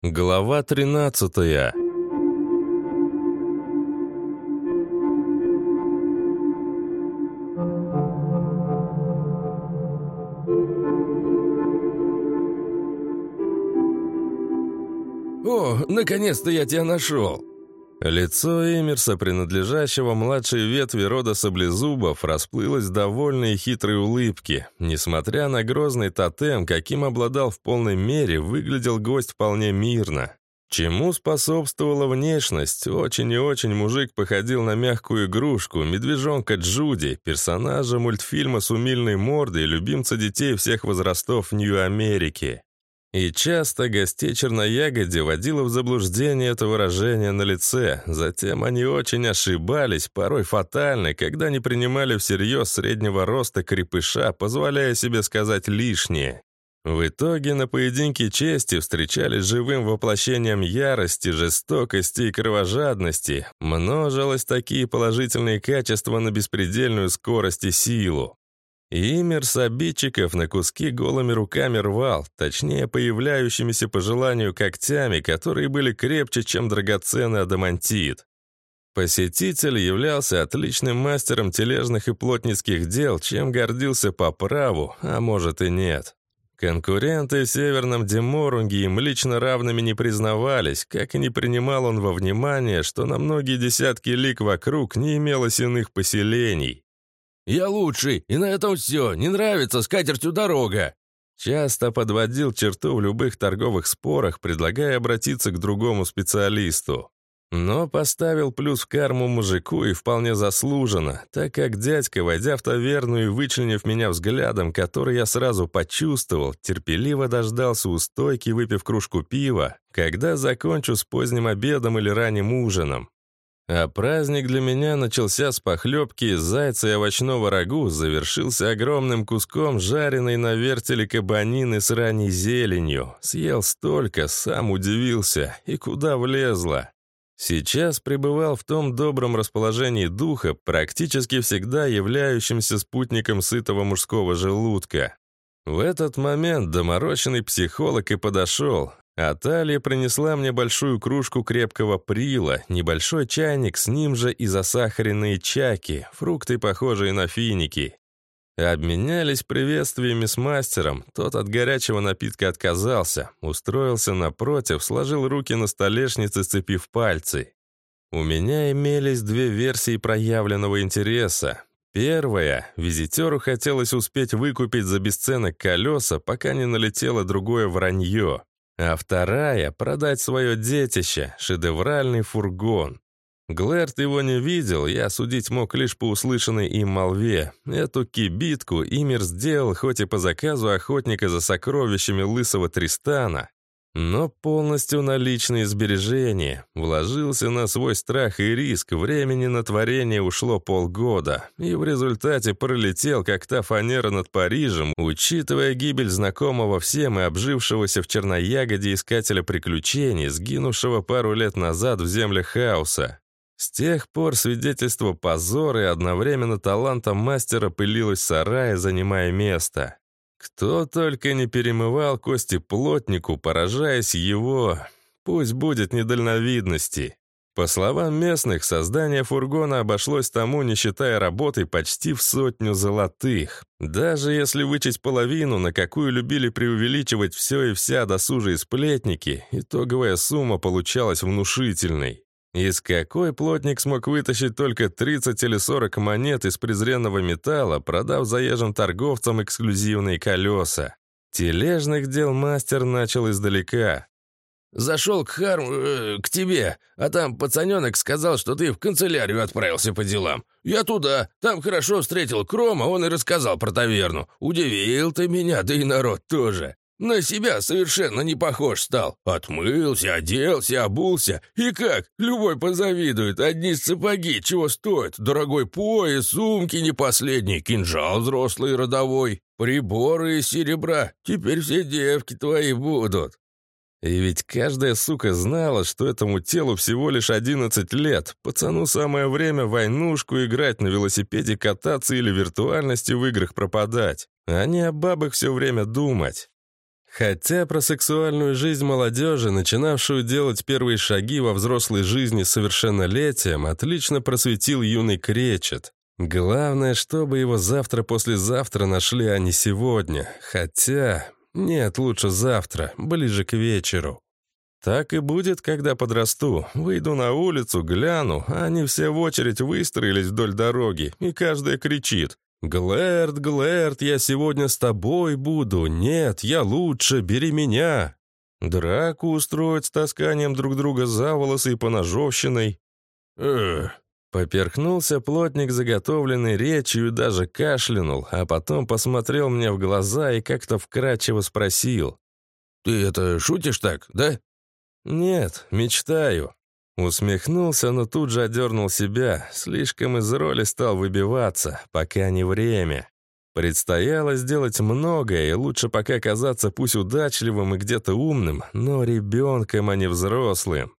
Глава 13 «О, наконец-то я тебя нашел!» Лицо Эмерса, принадлежащего младшей ветви рода саблезубов, расплылось в довольной и хитрой улыбке. Несмотря на грозный тотем, каким обладал в полной мере, выглядел гость вполне мирно. Чему способствовала внешность? Очень и очень мужик походил на мягкую игрушку, медвежонка Джуди, персонажа мультфильма с умильной мордой любимца детей всех возрастов в Нью-Америке. И часто гостей черноягоди водило в заблуждение это выражение на лице. Затем они очень ошибались, порой фатально, когда не принимали всерьез среднего роста крепыша, позволяя себе сказать лишнее. В итоге на поединке чести встречались живым воплощением ярости, жестокости и кровожадности. Множилось такие положительные качества на беспредельную скорость и силу. И Имерс обидчиков на куски голыми руками рвал, точнее, появляющимися по желанию когтями, которые были крепче, чем драгоценный адамантит. Посетитель являлся отличным мастером тележных и плотницких дел, чем гордился по праву, а может и нет. Конкуренты в Северном Деморунге им лично равными не признавались, как и не принимал он во внимание, что на многие десятки лик вокруг не имелось иных поселений. «Я лучший, и на этом все. Не нравится, с катертью дорога!» Часто подводил черту в любых торговых спорах, предлагая обратиться к другому специалисту. Но поставил плюс в карму мужику и вполне заслуженно, так как дядька, войдя в таверну и вычленив меня взглядом, который я сразу почувствовал, терпеливо дождался у стойки, выпив кружку пива, когда закончу с поздним обедом или ранним ужином. А праздник для меня начался с похлебки зайца и овощного рагу, завершился огромным куском жареной на вертеле кабанины с ранней зеленью. Съел столько, сам удивился, и куда влезло. Сейчас пребывал в том добром расположении духа, практически всегда являющимся спутником сытого мужского желудка. В этот момент доморощенный психолог и подошел, а Талия принесла мне большую кружку крепкого прила, небольшой чайник, с ним же и засахаренные чаки, фрукты, похожие на финики. Обменялись приветствиями с мастером, тот от горячего напитка отказался, устроился напротив, сложил руки на столешнице, сцепив пальцы. У меня имелись две версии проявленного интереса. Первая — визитеру хотелось успеть выкупить за бесценок колеса, пока не налетело другое вранье. А вторая — продать свое детище, шедевральный фургон. Глэрт его не видел, я судить мог лишь по услышанной им молве. Эту кибитку Имир сделал хоть и по заказу охотника за сокровищами лысого Тристана, но полностью на личные сбережения. Вложился на свой страх и риск, времени на творение ушло полгода, и в результате пролетел, как та фанера над Парижем, учитывая гибель знакомого всем и обжившегося в черноягоде искателя приключений, сгинувшего пару лет назад в землях хаоса. С тех пор свидетельство позора и одновременно таланта мастера пылилось в сарае, занимая место. Кто только не перемывал кости плотнику, поражаясь его, пусть будет недальновидности. По словам местных, создание фургона обошлось тому, не считая работы, почти в сотню золотых. Даже если вычесть половину, на какую любили преувеличивать все и вся досужие сплетники, итоговая сумма получалась внушительной. Из какой плотник смог вытащить только 30 или 40 монет из презренного металла, продав заезжим торговцам эксклюзивные колеса? Тележных дел мастер начал издалека. «Зашел к Харм... Э, к тебе, а там пацаненок сказал, что ты в канцелярию отправился по делам. Я туда, там хорошо встретил Крома, он и рассказал про таверну. Удивил ты меня, да и народ тоже. На себя совершенно не похож стал. Отмылся, оделся, обулся. И как? Любой позавидует. Одни сапоги чего стоят. Дорогой пояс, сумки не последний, кинжал взрослый родовой, приборы из серебра. Теперь все девки твои будут. И ведь каждая сука знала, что этому телу всего лишь 11 лет. Пацану самое время войнушку играть, на велосипеде кататься или виртуальности в играх пропадать. А не о бабах все время думать. Хотя про сексуальную жизнь молодежи, начинавшую делать первые шаги во взрослой жизни совершеннолетием, отлично просветил юный кречет. Главное, чтобы его завтра-послезавтра нашли, а не сегодня. Хотя... Нет, лучше завтра, ближе к вечеру. Так и будет, когда подрасту. Выйду на улицу, гляну, а они все в очередь выстроились вдоль дороги, и каждая кричит «Глэрд, Глэрд, я сегодня с тобой буду! Нет, я лучше, бери меня!» Драку устроить с тасканием друг друга за волосы и поножовщиной. Эх, Поперхнулся плотник заготовленной речью и даже кашлянул, а потом посмотрел мне в глаза и как-то вкрадчиво спросил. «Ты это шутишь так, да?» «Нет, мечтаю». Усмехнулся, но тут же одернул себя. Слишком из роли стал выбиваться, пока не время. Предстояло сделать многое, и лучше пока казаться пусть удачливым и где-то умным, но ребенком, а не взрослым.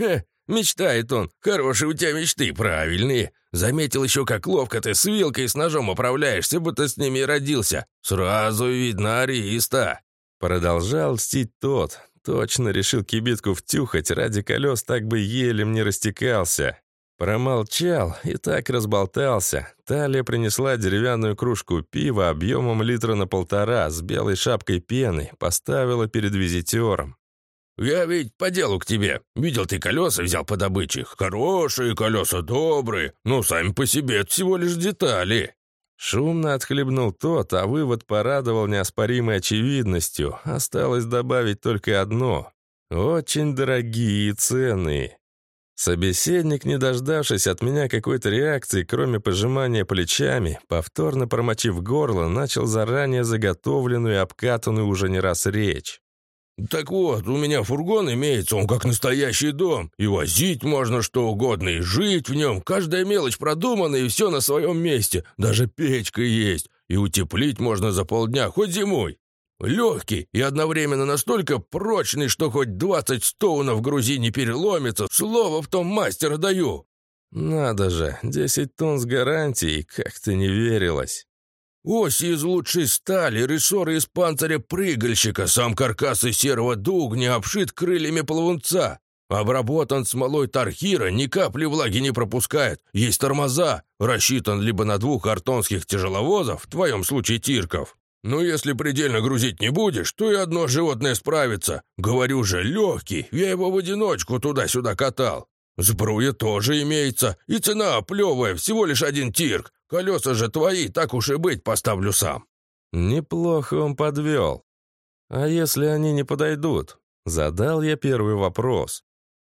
«Хе, мечтает он. Хорошие у тебя мечты, правильные. Заметил еще, как ловко ты с вилкой и с ножом управляешься, будто с ними и родился. Сразу видно ариста». Продолжал льстить тот. Точно решил кибитку втюхать, ради колес так бы еле мне растекался. Промолчал и так разболтался. Талия принесла деревянную кружку пива объемом литра на полтора с белой шапкой пены, поставила перед визитером. «Я ведь по делу к тебе. Видел, ты колеса взял по добыче. Хорошие колеса, добрые. Ну, сами по себе, это всего лишь детали». Шумно отхлебнул тот, а вывод порадовал неоспоримой очевидностью. Осталось добавить только одно. Очень дорогие и ценные. Собеседник, не дождавшись от меня какой-то реакции, кроме пожимания плечами, повторно промочив горло, начал заранее заготовленную и обкатанную уже не раз речь. «Так вот, у меня фургон имеется, он как настоящий дом. И возить можно что угодно, и жить в нем. Каждая мелочь продумана, и все на своем месте. Даже печка есть. И утеплить можно за полдня, хоть зимой. Легкий и одновременно настолько прочный, что хоть двадцать стоунов грузи не переломится. Слово в том мастера даю». «Надо же, десять тонн с гарантией, как-то не верилось». Оси из лучшей стали, рессоры из панциря прыгальщика, сам каркас из серого дугня обшит крыльями плавунца. Обработан смолой тархира, ни капли влаги не пропускает. Есть тормоза, рассчитан либо на двух артонских тяжеловозов, в твоем случае тирков. Но если предельно грузить не будешь, то и одно животное справится. Говорю же, легкий, я его в одиночку туда-сюда катал. Сбруя тоже имеется, и цена плевая, всего лишь один тирк. Колеса же твои, так уж и быть, поставлю сам». Неплохо он подвел. А если они не подойдут? Задал я первый вопрос.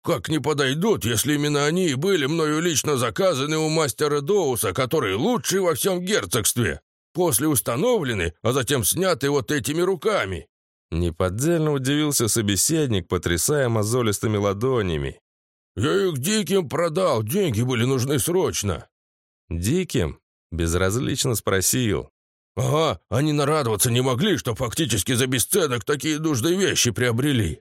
«Как не подойдут, если именно они и были мною лично заказаны у мастера Доуса, который лучший во всем герцогстве? После установлены, а затем сняты вот этими руками». Неподдельно удивился собеседник, потрясая мозолистыми ладонями. «Я их диким продал, деньги были нужны срочно». «Диким?» — безразлично спросил. «Ага, они нарадоваться не могли, что фактически за бесценок такие нужные вещи приобрели».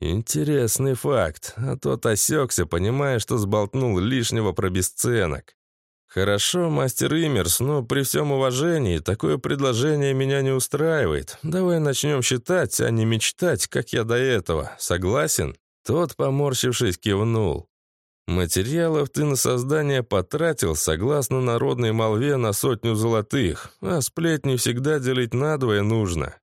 Интересный факт, а тот осекся, понимая, что сболтнул лишнего про бесценок. «Хорошо, мастер Имерс, но при всем уважении такое предложение меня не устраивает. Давай начнем считать, а не мечтать, как я до этого. Согласен?» Тот, поморщившись, кивнул. «Материалов ты на создание потратил, согласно народной молве, на сотню золотых, а сплетни всегда делить надвое нужно».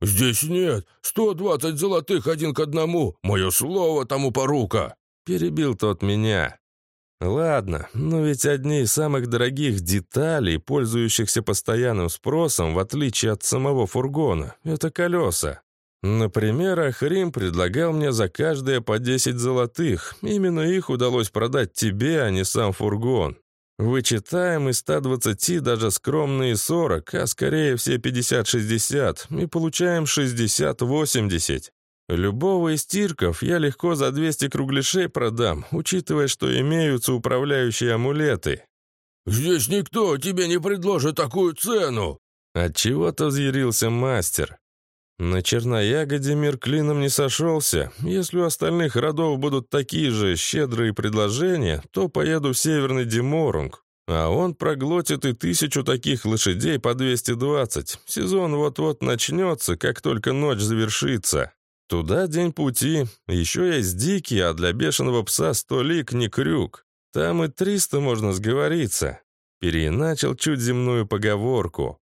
«Здесь нет. Сто двадцать золотых один к одному. Мое слово тому порука!» Перебил тот меня. «Ладно, но ведь одни из самых дорогих деталей, пользующихся постоянным спросом, в отличие от самого фургона, это колеса. Например, Ахрим предлагал мне за каждое по 10 золотых. Именно их удалось продать тебе, а не сам фургон. Вычитаем из 120 даже скромные 40, а скорее все 50-60, и получаем 60-80. Любого из тирков я легко за 200 кругляшей продам, учитывая, что имеются управляющие амулеты. «Здесь никто тебе не предложит такую цену!» Отчего-то взъярился мастер. На Черноягоде мир клином не сошелся. Если у остальных родов будут такие же щедрые предложения, то поеду в Северный Деморунг. А он проглотит и тысячу таких лошадей по 220. Сезон вот-вот начнется, как только ночь завершится. Туда день пути. Еще есть дикий, а для бешеного пса сто лик не крюк. Там и триста можно сговориться. Переначал чуть земную поговорку.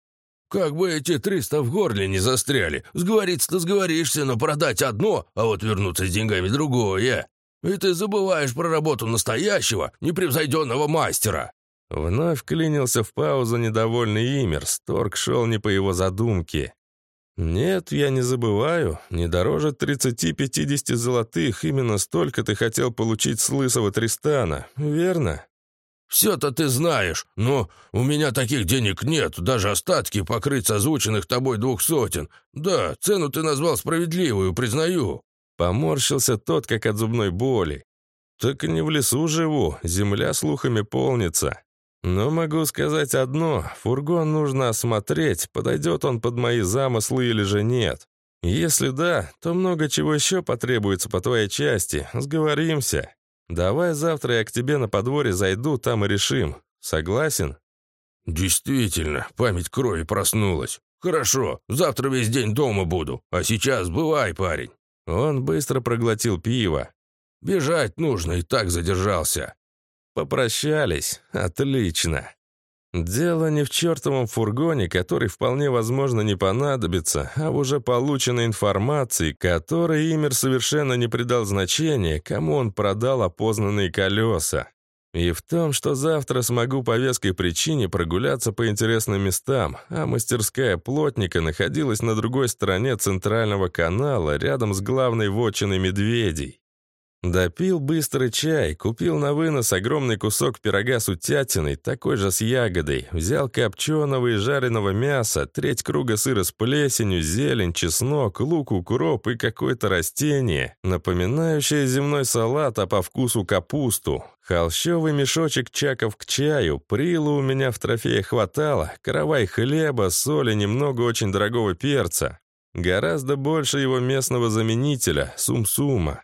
«Как бы эти триста в горле не застряли. Сговориться-то сговоришься, но продать одно, а вот вернуться с деньгами другое. И ты забываешь про работу настоящего, непревзойденного мастера». Вновь клинился в паузу недовольный Имерс. Торг шел не по его задумке. «Нет, я не забываю. Не дороже 30-50 золотых. Именно столько ты хотел получить с лысого Тристана, верно?» «Все-то ты знаешь, но у меня таких денег нет, даже остатки покрыть с озвученных тобой двух сотен. Да, цену ты назвал справедливую, признаю». Поморщился тот, как от зубной боли. «Так не в лесу живу, земля слухами полнится. Но могу сказать одно, фургон нужно осмотреть, подойдет он под мои замыслы или же нет. Если да, то много чего еще потребуется по твоей части, сговоримся». Давай завтра я к тебе на подворье зайду, там и решим. Согласен?» «Действительно, память крови проснулась. Хорошо, завтра весь день дома буду, а сейчас бывай, парень». Он быстро проглотил пиво. «Бежать нужно, и так задержался». Попрощались. Отлично. Дело не в чертовом фургоне, который вполне возможно не понадобится, а в уже полученной информации, которой Имер совершенно не придал значения, кому он продал опознанные колеса. И в том, что завтра смогу по веской причине прогуляться по интересным местам, а мастерская плотника находилась на другой стороне центрального канала, рядом с главной вотчиной медведей. Допил быстрый чай, купил на вынос огромный кусок пирога с утятиной, такой же с ягодой, взял копченого и жареного мяса, треть круга сыра с плесенью, зелень, чеснок, лук, укроп и какое-то растение, напоминающее земной салат, а по вкусу капусту. Холщовый мешочек чаков к чаю, прила у меня в трофее хватало, каравай хлеба, соли, немного очень дорогого перца. Гораздо больше его местного заменителя, сум-сума.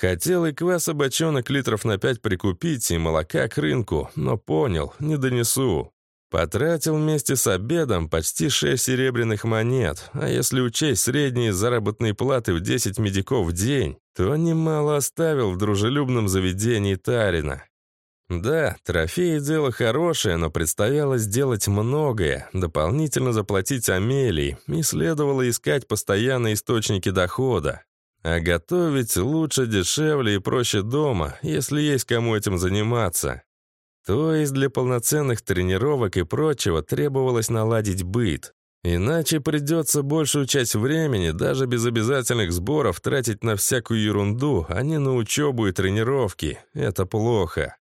Хотел и кваса бочонок литров на пять прикупить, и молока к рынку, но понял, не донесу. Потратил вместе с обедом почти шесть серебряных монет, а если учесть средние заработные платы в 10 медиков в день, то немало оставил в дружелюбном заведении Тарина. Да, трофеи – дело хорошее, но предстояло сделать многое, дополнительно заплатить Амелии, и следовало искать постоянные источники дохода. А готовить лучше, дешевле и проще дома, если есть кому этим заниматься. То есть для полноценных тренировок и прочего требовалось наладить быт. Иначе придется большую часть времени, даже без обязательных сборов, тратить на всякую ерунду, а не на учебу и тренировки. Это плохо.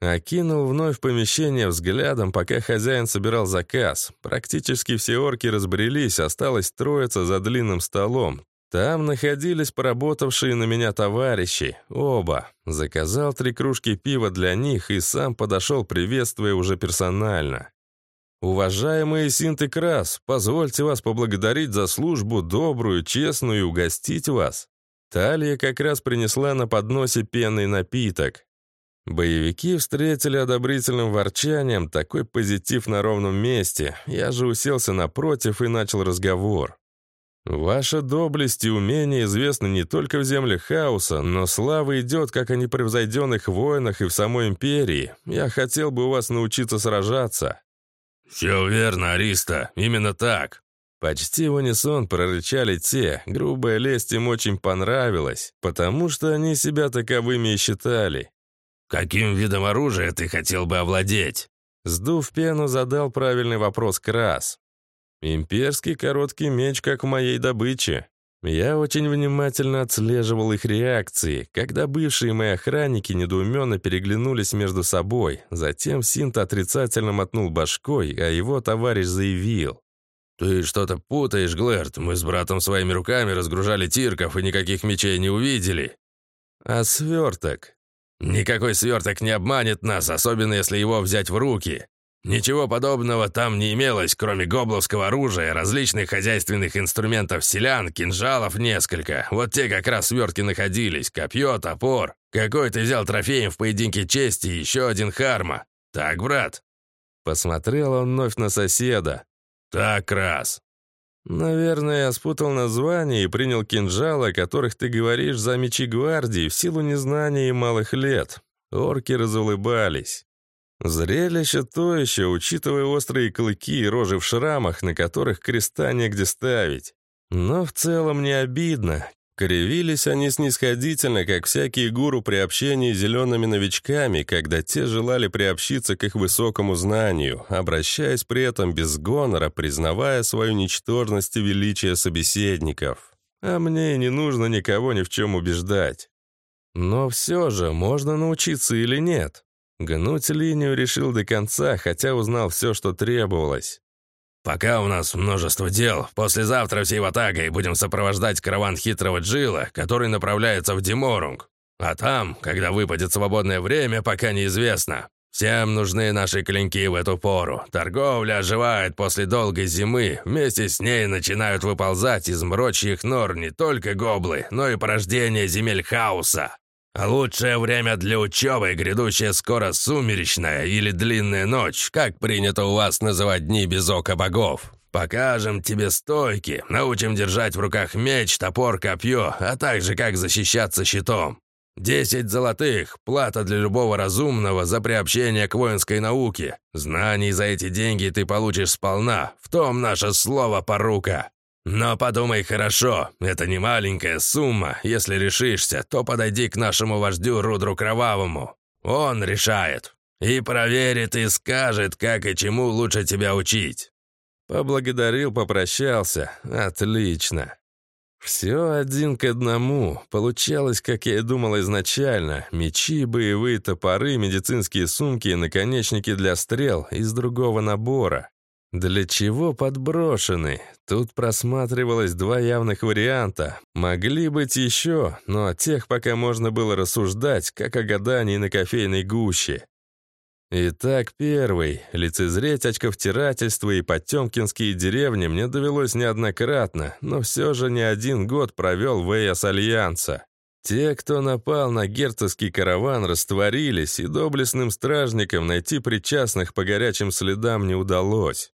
Окинул вновь помещение взглядом, пока хозяин собирал заказ. Практически все орки разбрелись, осталось троица за длинным столом, там находились поработавшие на меня товарищи, оба. Заказал три кружки пива для них и сам подошел, приветствуя уже персонально. «Уважаемые Синт Крас, позвольте вас поблагодарить за службу добрую, честную и угостить вас». Талия как раз принесла на подносе пенный напиток. Боевики встретили одобрительным ворчанием такой позитив на ровном месте. Я же уселся напротив и начал разговор. Ваша доблесть и умение известны не только в землях хаоса, но слава идет как о непревзойденных воинах и в самой империи. Я хотел бы у вас научиться сражаться». «Все верно, Ариста, именно так». Почти в унисон прорычали те, грубая лесть им очень понравилась, потому что они себя таковыми и считали. «Каким видом оружия ты хотел бы овладеть?» Сдув пену, задал правильный вопрос Крас. Имперский короткий меч, как в моей добыче. Я очень внимательно отслеживал их реакции, когда бывшие мои охранники недоуменно переглянулись между собой. Затем Синт отрицательно мотнул башкой, а его товарищ заявил. «Ты что-то путаешь, Глэрт. Мы с братом своими руками разгружали тирков и никаких мечей не увидели». «А сверток?» «Никакой сверток не обманет нас, особенно если его взять в руки. Ничего подобного там не имелось, кроме гобловского оружия, различных хозяйственных инструментов селян, кинжалов несколько. Вот те как раз свертки находились, копье, топор. Какой ты взял трофеем в поединке чести и еще один харма. Так, брат?» Посмотрел он вновь на соседа. «Так раз». «Наверное, я спутал название и принял кинжалы, о которых ты говоришь, за мечи гвардии в силу незнания и малых лет». Орки разулыбались. Зрелище то еще, учитывая острые клыки и рожи в шрамах, на которых креста негде ставить. Но в целом не обидно. Кривились они снисходительно, как всякие гуру при общении с зелеными новичками, когда те желали приобщиться к их высокому знанию, обращаясь при этом без гонора, признавая свою ничтожность и величие собеседников. А мне не нужно никого ни в чем убеждать. Но все же, можно научиться или нет? Гнуть линию решил до конца, хотя узнал все, что требовалось. «Пока у нас множество дел, послезавтра всей ватагой будем сопровождать караван хитрого Джила, который направляется в Диморунг. А там, когда выпадет свободное время, пока неизвестно. Всем нужны наши клинки в эту пору. Торговля оживает после долгой зимы. Вместе с ней начинают выползать из мрочьих нор не только гоблы, но и порождение земель хаоса. Лучшее время для учебы, грядущая скоро сумеречная или длинная ночь, как принято у вас называть дни без ока богов. Покажем тебе стойки, научим держать в руках меч, топор, копье, а также как защищаться щитом. Десять золотых – плата для любого разумного за приобщение к воинской науке. Знаний за эти деньги ты получишь сполна, в том наше слово порука. Но подумай хорошо, это не маленькая сумма. Если решишься, то подойди к нашему вождю Рудру Кровавому. Он решает. И проверит, и скажет, как и чему лучше тебя учить». Поблагодарил, попрощался. Отлично. Все один к одному. Получалось, как я и думал изначально. Мечи, боевые топоры, медицинские сумки и наконечники для стрел из другого набора. Для чего подброшены? Тут просматривалось два явных варианта. Могли быть еще, но о тех пока можно было рассуждать, как о гадании на кофейной гуще. Итак, первый. Лицезреть очковтирательство и потемкинские деревни мне довелось неоднократно, но все же не один год провел в Эйас Альянса. Те, кто напал на герцогский караван, растворились, и доблестным стражникам найти причастных по горячим следам не удалось.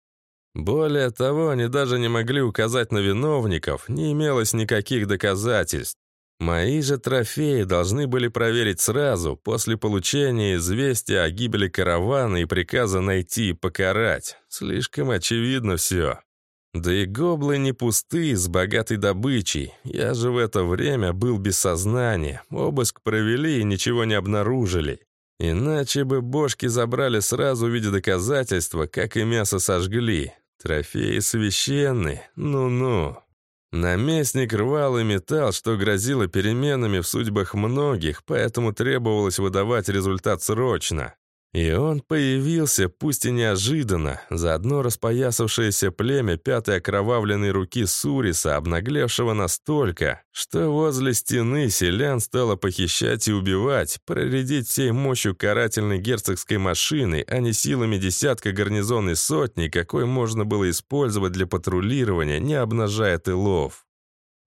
Более того, они даже не могли указать на виновников, не имелось никаких доказательств. Мои же трофеи должны были проверить сразу, после получения известия о гибели каравана и приказа найти и покарать. Слишком очевидно все. Да и гоблы не пустые, с богатой добычей. Я же в это время был без сознания. Обыск провели и ничего не обнаружили. Иначе бы бошки забрали сразу в виде доказательства, как и мясо сожгли. Трофеи священны, ну-ну. Наместник рвал и металл, что грозило переменами в судьбах многих, поэтому требовалось выдавать результат срочно. И он появился, пусть и неожиданно, заодно распоясавшееся племя пятой окровавленной руки Суриса, обнаглевшего настолько, что возле стены селян стало похищать и убивать, проредить всей мощью карательной герцогской машины, а не силами десятка гарнизонной сотни, какой можно было использовать для патрулирования, не обнажая тылов.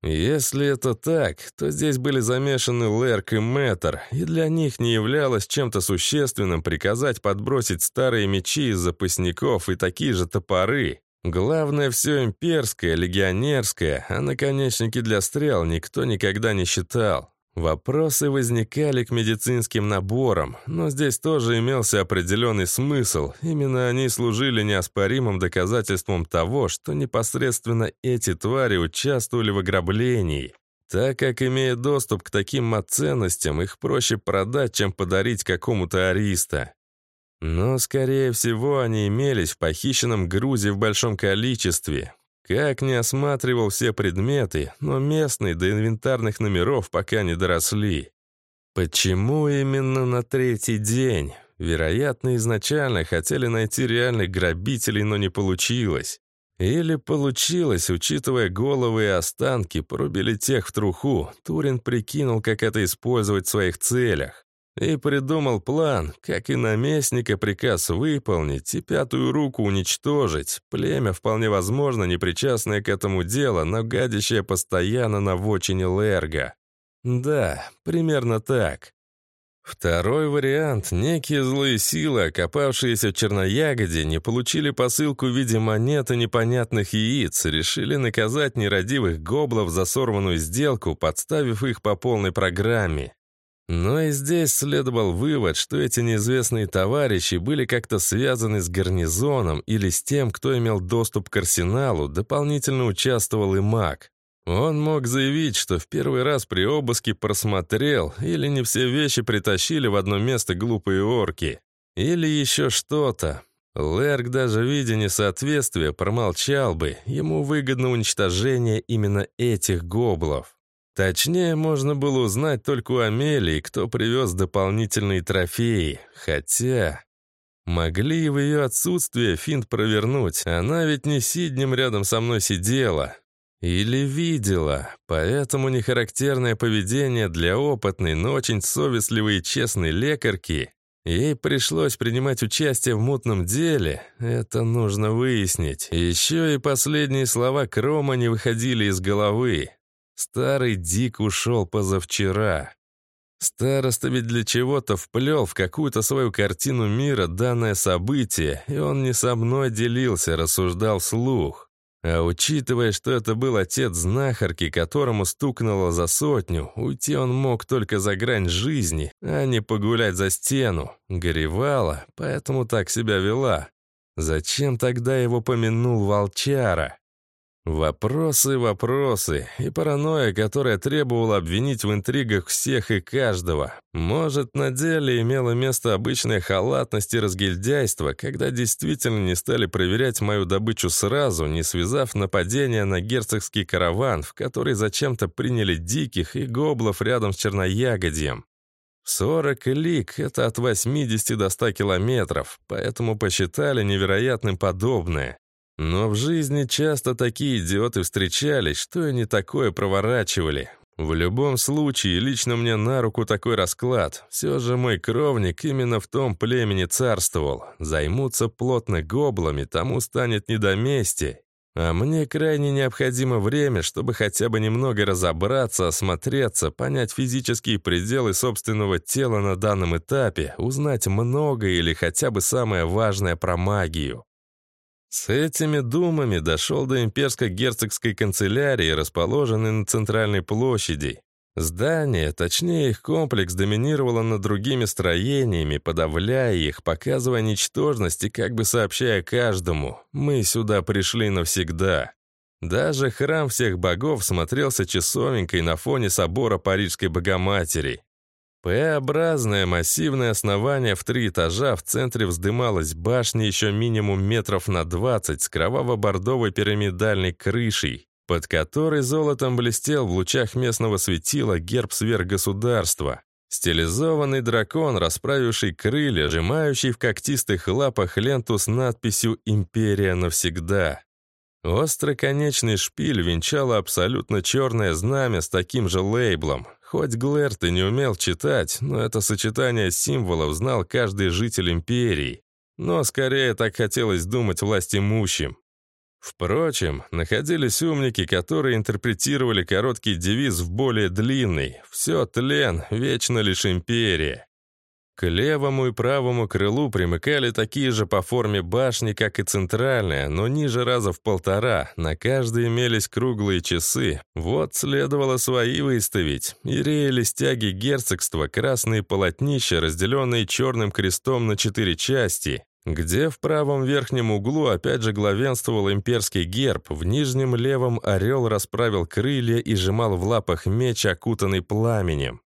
Если это так, то здесь были замешаны Лерк и Мэтр, и для них не являлось чем-то существенным приказать подбросить старые мечи из запасников и такие же топоры. Главное, все имперское, легионерское, а наконечники для стрел никто никогда не считал. Вопросы возникали к медицинским наборам, но здесь тоже имелся определенный смысл. Именно они служили неоспоримым доказательством того, что непосредственно эти твари участвовали в ограблении. Так как, имея доступ к таким ценностям, их проще продать, чем подарить какому-то ариста. Но, скорее всего, они имелись в похищенном грузе в большом количестве. Как не осматривал все предметы, но местные до инвентарных номеров пока не доросли. Почему именно на третий день? Вероятно, изначально хотели найти реальных грабителей, но не получилось. Или получилось, учитывая головы и останки, порубили тех в труху. Турин прикинул, как это использовать в своих целях. И придумал план, как и наместника приказ выполнить и пятую руку уничтожить. Племя, вполне возможно, не причастное к этому делу, но гадящее постоянно на вотчине Лерга. Да, примерно так. Второй вариант. Некие злые силы, окопавшиеся в черноягоде, не получили посылку в виде монет и непонятных яиц, решили наказать нерадивых гоблов за сорванную сделку, подставив их по полной программе. Но и здесь следовал вывод, что эти неизвестные товарищи были как-то связаны с гарнизоном или с тем, кто имел доступ к арсеналу, дополнительно участвовал и маг. Он мог заявить, что в первый раз при обыске просмотрел, или не все вещи притащили в одно место глупые орки, или еще что-то. Лерк, даже видя несоответствие, промолчал бы, ему выгодно уничтожение именно этих гоблов. Точнее, можно было узнать только у Амелии, кто привез дополнительные трофеи. Хотя... Могли и в ее отсутствие финт провернуть. Она ведь не сиднем рядом со мной сидела. Или видела. Поэтому нехарактерное поведение для опытной, но очень совестливой и честной лекарки. Ей пришлось принимать участие в мутном деле. Это нужно выяснить. Еще и последние слова Крома не выходили из головы. Старый Дик ушел позавчера. Староста ведь для чего-то вплел в какую-то свою картину мира данное событие, и он не со мной делился, рассуждал вслух. А учитывая, что это был отец знахарки, которому стукнуло за сотню, уйти он мог только за грань жизни, а не погулять за стену. Горевала, поэтому так себя вела. Зачем тогда его помянул волчара? Вопросы, вопросы и паранойя, которая требовала обвинить в интригах всех и каждого. Может, на деле имело место обычная халатность и разгильдяйство, когда действительно не стали проверять мою добычу сразу, не связав нападение на герцогский караван, в который зачем-то приняли диких и гоблов рядом с черноягодьем. 40 лик — это от 80 до 100 километров, поэтому посчитали невероятным подобное. Но в жизни часто такие идиоты встречались, что и не такое проворачивали. В любом случае, лично мне на руку такой расклад. Все же мой кровник именно в том племени царствовал. Займутся плотно гоблами, тому станет не до мести. А мне крайне необходимо время, чтобы хотя бы немного разобраться, осмотреться, понять физические пределы собственного тела на данном этапе, узнать много или хотя бы самое важное про магию. С этими думами дошел до имперско-герцогской канцелярии, расположенной на центральной площади. Здание, точнее их комплекс, доминировало над другими строениями, подавляя их, показывая ничтожность и как бы сообщая каждому «Мы сюда пришли навсегда». Даже храм всех богов смотрелся часовенькой на фоне собора Парижской Богоматери. П-образное массивное основание в три этажа, в центре вздымалась башня еще минимум метров на 20 с кроваво-бордовой пирамидальной крышей, под которой золотом блестел в лучах местного светила герб сверхгосударства. Стилизованный дракон, расправивший крылья, сжимающий в когтистых лапах ленту с надписью «Империя навсегда». Остроконечный шпиль венчало абсолютно черное знамя с таким же лейблом. Хоть Глэрт и не умел читать, но это сочетание символов знал каждый житель империи. Но скорее так хотелось думать власть имущим. Впрочем, находились умники, которые интерпретировали короткий девиз в более длинный «Все тлен, вечно лишь империя». К левому и правому крылу примыкали такие же по форме башни, как и центральная, но ниже раза в полтора. На каждой имелись круглые часы. Вот следовало свои выставить. И реяли стяги герцогства, красные полотнища, разделенные черным крестом на четыре части, где в правом верхнем углу опять же главенствовал имперский герб, в нижнем левом орел расправил крылья и сжимал в лапах меч, окутанный пламенем.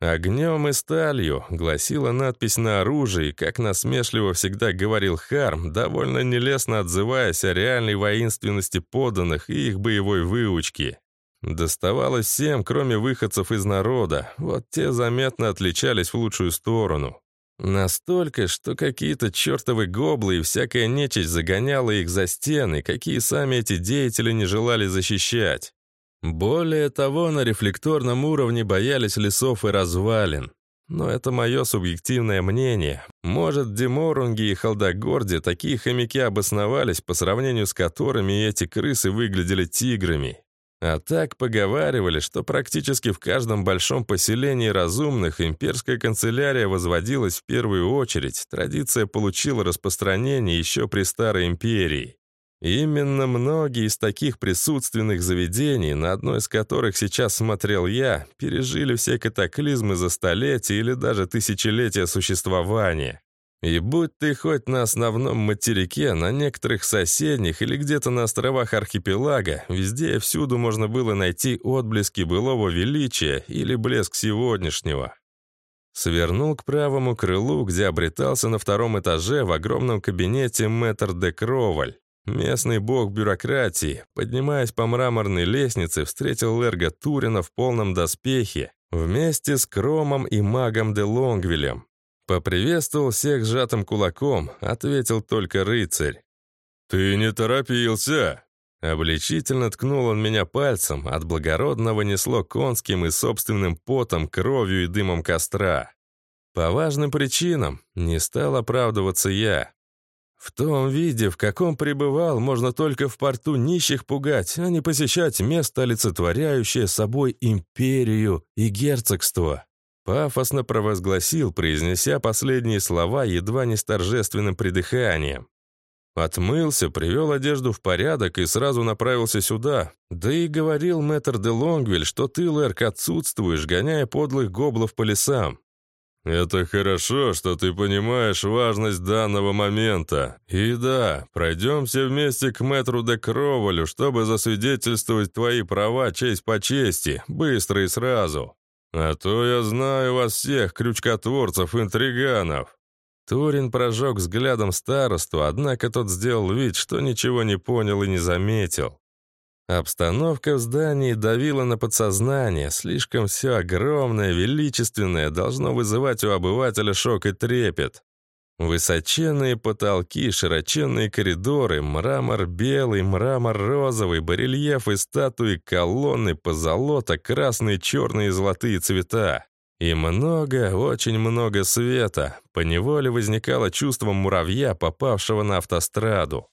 «Огнем и сталью», — гласила надпись на оружии, как насмешливо всегда говорил Харм, довольно нелестно отзываясь о реальной воинственности поданных и их боевой выучке. Доставалось всем, кроме выходцев из народа, вот те заметно отличались в лучшую сторону. Настолько, что какие-то чертовы гоблы и всякая нечисть загоняла их за стены, какие сами эти деятели не желали защищать. Более того, на рефлекторном уровне боялись лесов и развалин. Но это мое субъективное мнение. Может, в и Халдагорде такие хомяки обосновались, по сравнению с которыми эти крысы выглядели тиграми. А так поговаривали, что практически в каждом большом поселении разумных имперская канцелярия возводилась в первую очередь, традиция получила распространение еще при Старой империи. Именно многие из таких присутственных заведений, на одно из которых сейчас смотрел я, пережили все катаклизмы за столетия или даже тысячелетия существования. И будь ты хоть на основном материке, на некоторых соседних или где-то на островах архипелага, везде и всюду можно было найти отблески былого величия или блеск сегодняшнего. Свернул к правому крылу, где обретался на втором этаже в огромном кабинете мэтр де Кроваль. Местный бог бюрократии, поднимаясь по мраморной лестнице, встретил Лерга Турина в полном доспехе, вместе с Кромом и магом де Лонгвилем. Поприветствовал всех сжатым кулаком, ответил только рыцарь. «Ты не торопился!» Обличительно ткнул он меня пальцем, от благородного несло конским и собственным потом, кровью и дымом костра. По важным причинам не стал оправдываться я. В том виде, в каком пребывал, можно только в порту нищих пугать, а не посещать место, олицетворяющее собой империю и герцогство. Пафосно провозгласил, произнеся последние слова едва не с торжественным придыханием. Отмылся, привел одежду в порядок и сразу направился сюда. Да и говорил мэтр де Лонгвиль, что ты, Лерк, отсутствуешь, гоняя подлых гоблов по лесам. «Это хорошо, что ты понимаешь важность данного момента. И да, пройдемся вместе к мэтру де Кроволю, чтобы засвидетельствовать твои права честь по чести, быстро и сразу. «А то я знаю вас всех, крючкотворцев-интриганов!» Турин прожег взглядом старосту, однако тот сделал вид, что ничего не понял и не заметил. Обстановка в здании давила на подсознание, слишком все огромное, величественное, должно вызывать у обывателя шок и трепет. Высоченные потолки, широченные коридоры, мрамор белый, мрамор розовый, барельефы, статуи, колонны, позолота, красные, черные и золотые цвета. И много, очень много света. Поневоле возникало чувство муравья, попавшего на автостраду.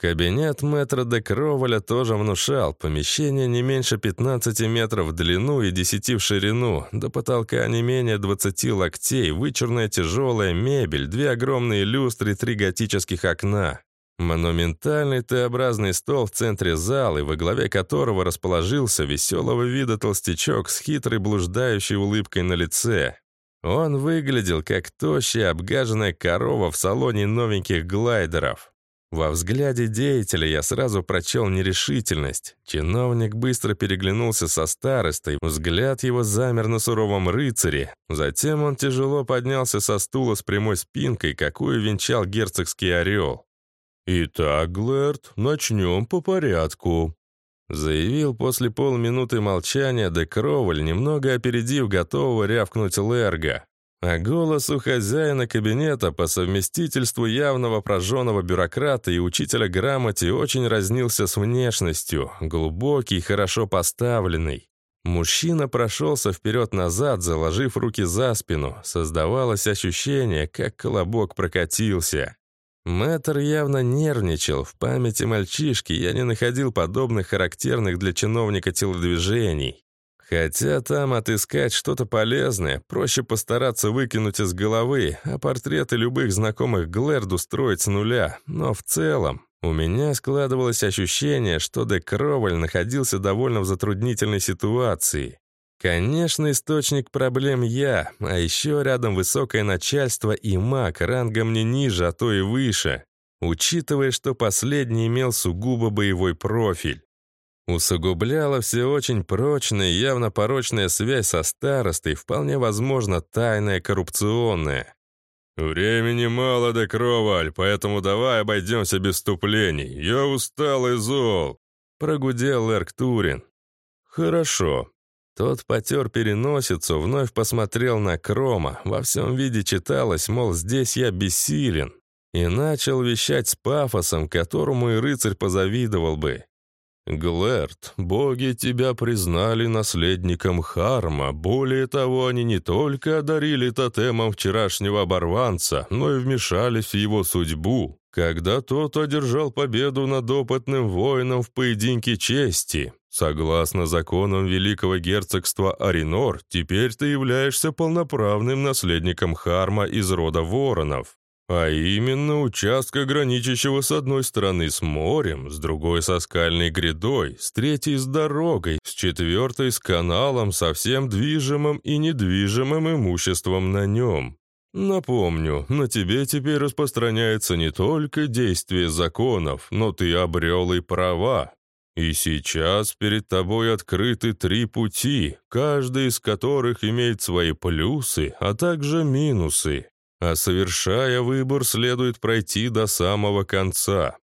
Кабинет мэтра де Кроволя тоже внушал. Помещение не меньше 15 метров в длину и 10 в ширину, до потолка не менее 20 локтей, вычурная тяжелая мебель, две огромные люстры, три готических окна. Монументальный Т-образный стол в центре зала, во главе которого расположился веселого вида толстячок с хитрой блуждающей улыбкой на лице. Он выглядел как тощая обгаженная корова в салоне новеньких глайдеров. Во взгляде деятеля я сразу прочел нерешительность. Чиновник быстро переглянулся со старостой, взгляд его замер на суровом рыцаре. Затем он тяжело поднялся со стула с прямой спинкой, какую венчал герцогский орел. «Итак, Глэрт, начнем по порядку», заявил после полминуты молчания де Кроваль, немного опередив готового рявкнуть Лерга. А голос у хозяина кабинета по совместительству явного прожженного бюрократа и учителя грамоте очень разнился с внешностью, глубокий, хорошо поставленный. Мужчина прошелся вперед-назад, заложив руки за спину. Создавалось ощущение, как колобок прокатился. Мэтр явно нервничал. В памяти мальчишки я не находил подобных характерных для чиновника телодвижений. Хотя там отыскать что-то полезное, проще постараться выкинуть из головы, а портреты любых знакомых Глэрду строить с нуля. Но в целом, у меня складывалось ощущение, что Де Кроваль находился довольно в затруднительной ситуации. Конечно, источник проблем я, а еще рядом высокое начальство и маг рангом не ниже, а то и выше, учитывая, что последний имел сугубо боевой профиль. Усугубляла все очень прочная, явно порочная связь со старостой, вполне возможно, тайная коррупционная. «Времени мало, до Кроваль, поэтому давай обойдемся без вступлений. Я устал и зол», — прогудел Эрк Турин. «Хорошо». Тот потер переносицу, вновь посмотрел на Крома. Во всем виде читалось, мол, здесь я бессилен. И начал вещать с пафосом, которому и рыцарь позавидовал бы. Глэрт, боги тебя признали наследником Харма. Более того, они не только одарили тотемом вчерашнего оборванца, но и вмешались в его судьбу, когда тот одержал победу над опытным воином в поединке чести. Согласно законам Великого Герцогства Аринор, теперь ты являешься полноправным наследником Харма из рода воронов. А именно участка, граничащего с одной стороны с морем, с другой со скальной грядой, с третьей с дорогой, с четвертой с каналом со всем движимым и недвижимым имуществом на нем. Напомню, на тебе теперь распространяется не только действие законов, но ты обрел и права. И сейчас перед тобой открыты три пути, каждый из которых имеет свои плюсы, а также минусы. А совершая выбор, следует пройти до самого конца.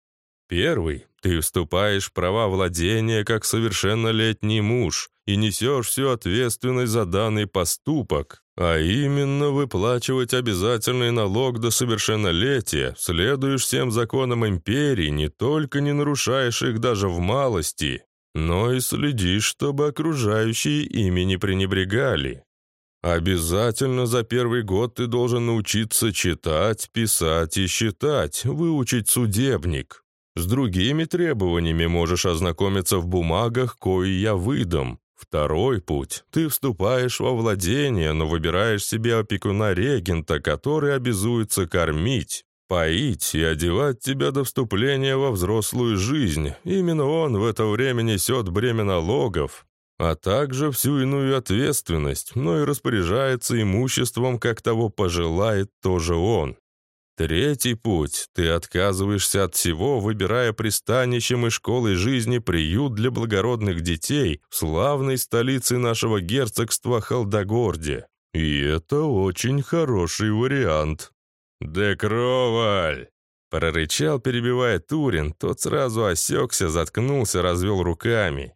Первый. Ты вступаешь в права владения как совершеннолетний муж и несешь всю ответственность за данный поступок, а именно выплачивать обязательный налог до совершеннолетия, следуешь всем законам империи, не только не нарушаешь их даже в малости, но и следишь, чтобы окружающие ими не пренебрегали. Обязательно за первый год ты должен научиться читать, писать и считать, выучить судебник. С другими требованиями можешь ознакомиться в бумагах, кои я выдам. Второй путь. Ты вступаешь во владение, но выбираешь себе опекуна-регента, который обязуется кормить, поить и одевать тебя до вступления во взрослую жизнь. Именно он в это время несет бремя налогов, а также всю иную ответственность, но и распоряжается имуществом, как того пожелает тоже он. Третий путь. Ты отказываешься от всего, выбирая пристанищем и школой жизни приют для благородных детей в славной столице нашего герцогства Халдогорде. И это очень хороший вариант. «Декроваль!» Прорычал, перебивая Турин, тот сразу осекся, заткнулся, развел руками.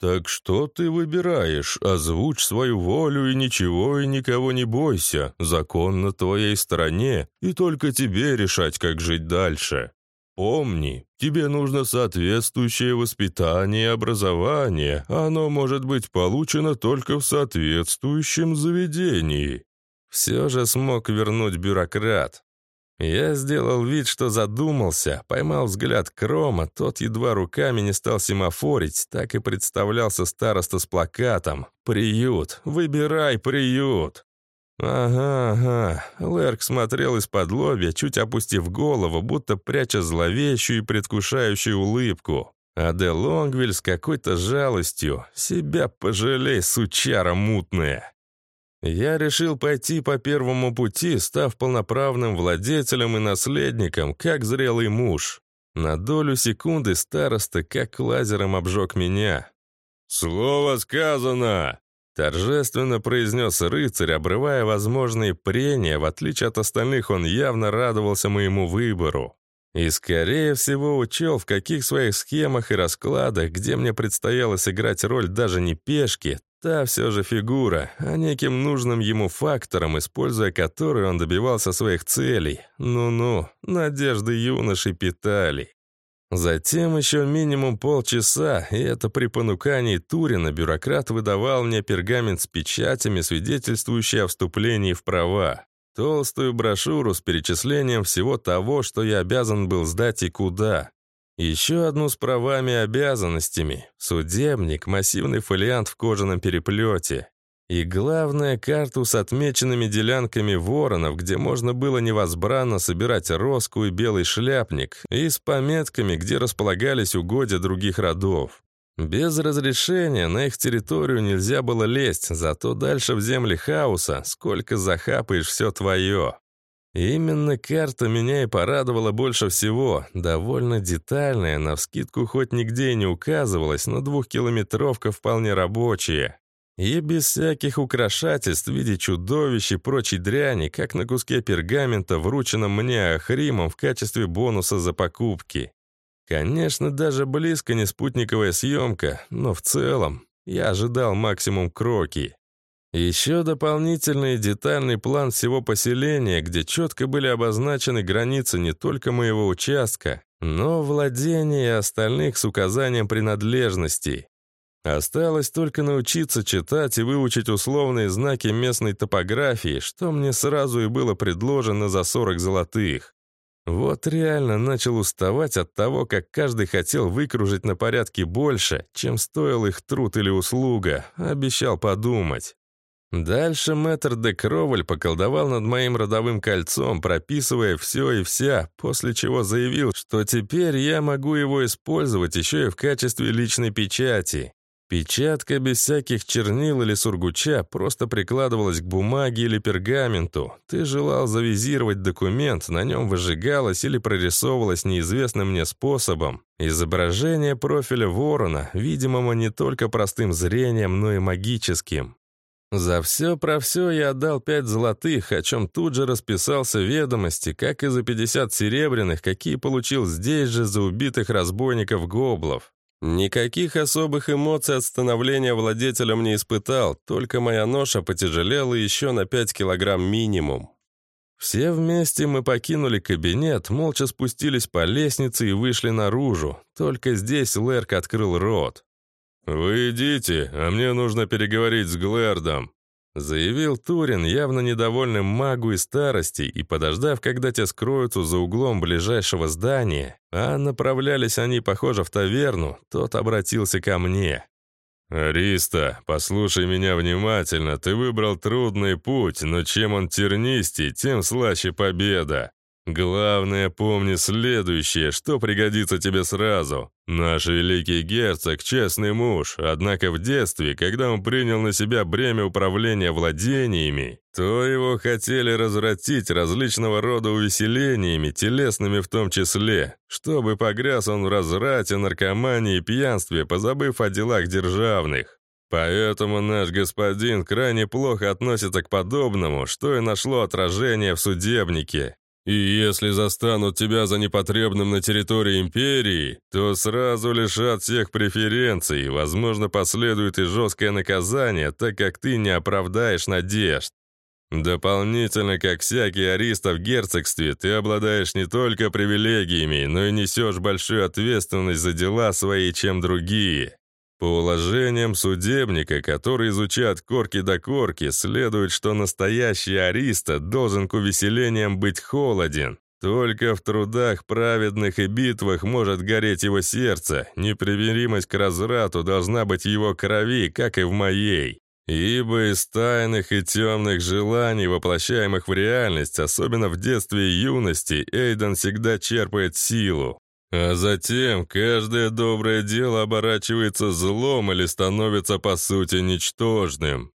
«Так что ты выбираешь? Озвучь свою волю и ничего и никого не бойся. Закон на твоей стороне, и только тебе решать, как жить дальше. Помни, тебе нужно соответствующее воспитание и образование. Оно может быть получено только в соответствующем заведении». Все же смог вернуть бюрократ. Я сделал вид, что задумался, поймал взгляд Крома, тот едва руками не стал семафорить, так и представлялся староста с плакатом. «Приют! Выбирай приют!» «Ага, ага». Лерк смотрел из-под лобья, чуть опустив голову, будто пряча зловещую и предвкушающую улыбку. А де Лонгвиль с какой-то жалостью. «Себя пожалей, сучара мутная!» Я решил пойти по первому пути, став полноправным владетелем и наследником, как зрелый муж. На долю секунды староста как лазером обжег меня. «Слово сказано!» Торжественно произнес рыцарь, обрывая возможные прения, в отличие от остальных он явно радовался моему выбору. И, скорее всего, учел, в каких своих схемах и раскладах, где мне предстояло сыграть роль даже не пешки, Та все же фигура, а неким нужным ему фактором, используя который он добивался своих целей. Ну-ну, надежды юноши питали. Затем еще минимум полчаса, и это при понукании Турина бюрократ выдавал мне пергамент с печатями, свидетельствующий о вступлении в права. Толстую брошюру с перечислением всего того, что я обязан был сдать и куда. Еще одну с правами и обязанностями. Судебник, массивный фолиант в кожаном переплете. И главное, карту с отмеченными делянками воронов, где можно было невозбранно собирать роску и белый шляпник, и с пометками, где располагались угодья других родов. Без разрешения на их территорию нельзя было лезть, зато дальше в земли хаоса, сколько захапаешь, все твое. Именно карта меня и порадовала больше всего. Довольно детальная, навскидку хоть нигде и не указывалась, но двухкилометровка вполне рабочая. И без всяких украшательств в виде чудовищ и прочей дряни, как на куске пергамента, врученном мне Ахримом в качестве бонуса за покупки. Конечно, даже близко не спутниковая съемка, но в целом я ожидал максимум кроки. Еще дополнительный детальный план всего поселения, где четко были обозначены границы не только моего участка, но владения и остальных с указанием принадлежностей. Осталось только научиться читать и выучить условные знаки местной топографии, что мне сразу и было предложено за 40 золотых. Вот реально начал уставать от того, как каждый хотел выкружить на порядке больше, чем стоил их труд или услуга, обещал подумать. Дальше мэтр де Кроваль поколдовал над моим родовым кольцом, прописывая все и вся, после чего заявил, что теперь я могу его использовать еще и в качестве личной печати. Печатка без всяких чернил или сургуча просто прикладывалась к бумаге или пергаменту. Ты желал завизировать документ, на нем выжигалось или прорисовывалось неизвестным мне способом изображение профиля ворона, видимого не только простым зрением, но и магическим. За все про все я отдал пять золотых, о чем тут же расписался ведомости, как и за 50 серебряных, какие получил здесь же за убитых разбойников-гоблов. Никаких особых эмоций от становления владетелем не испытал, только моя ноша потяжелела еще на 5 килограмм минимум. Все вместе мы покинули кабинет, молча спустились по лестнице и вышли наружу. Только здесь Лерк открыл рот. «Вы идите, а мне нужно переговорить с Глэрдом», заявил Турин, явно недовольным магу и старости, и, подождав, когда те скроются за углом ближайшего здания, а направлялись они, похоже, в таверну, тот обратился ко мне. «Ариста, послушай меня внимательно, ты выбрал трудный путь, но чем он тернистей, тем слаще победа. Главное, помни следующее, что пригодится тебе сразу. Наш великий герцог – честный муж, однако в детстве, когда он принял на себя бремя управления владениями, то его хотели развратить различного рода увеселениями, телесными в том числе, чтобы погряз он в разврате, наркомании и пьянстве, позабыв о делах державных. Поэтому наш господин крайне плохо относится к подобному, что и нашло отражение в судебнике. И если застанут тебя за непотребным на территории империи, то сразу лишат всех преференций, возможно, последует и жесткое наказание, так как ты не оправдаешь надежд. Дополнительно, как всякий ариста в герцогстве, ты обладаешь не только привилегиями, но и несешь большую ответственность за дела свои, чем другие. По уложениям судебника, который изучает корки до корки, следует, что настоящий ариста должен к увеселениям быть холоден. Только в трудах праведных и битвах может гореть его сердце. Непримиримость к разврату должна быть его крови, как и в моей. Ибо из тайных и темных желаний, воплощаемых в реальность, особенно в детстве и юности, Эйден всегда черпает силу. А затем каждое доброе дело оборачивается злом или становится по сути ничтожным.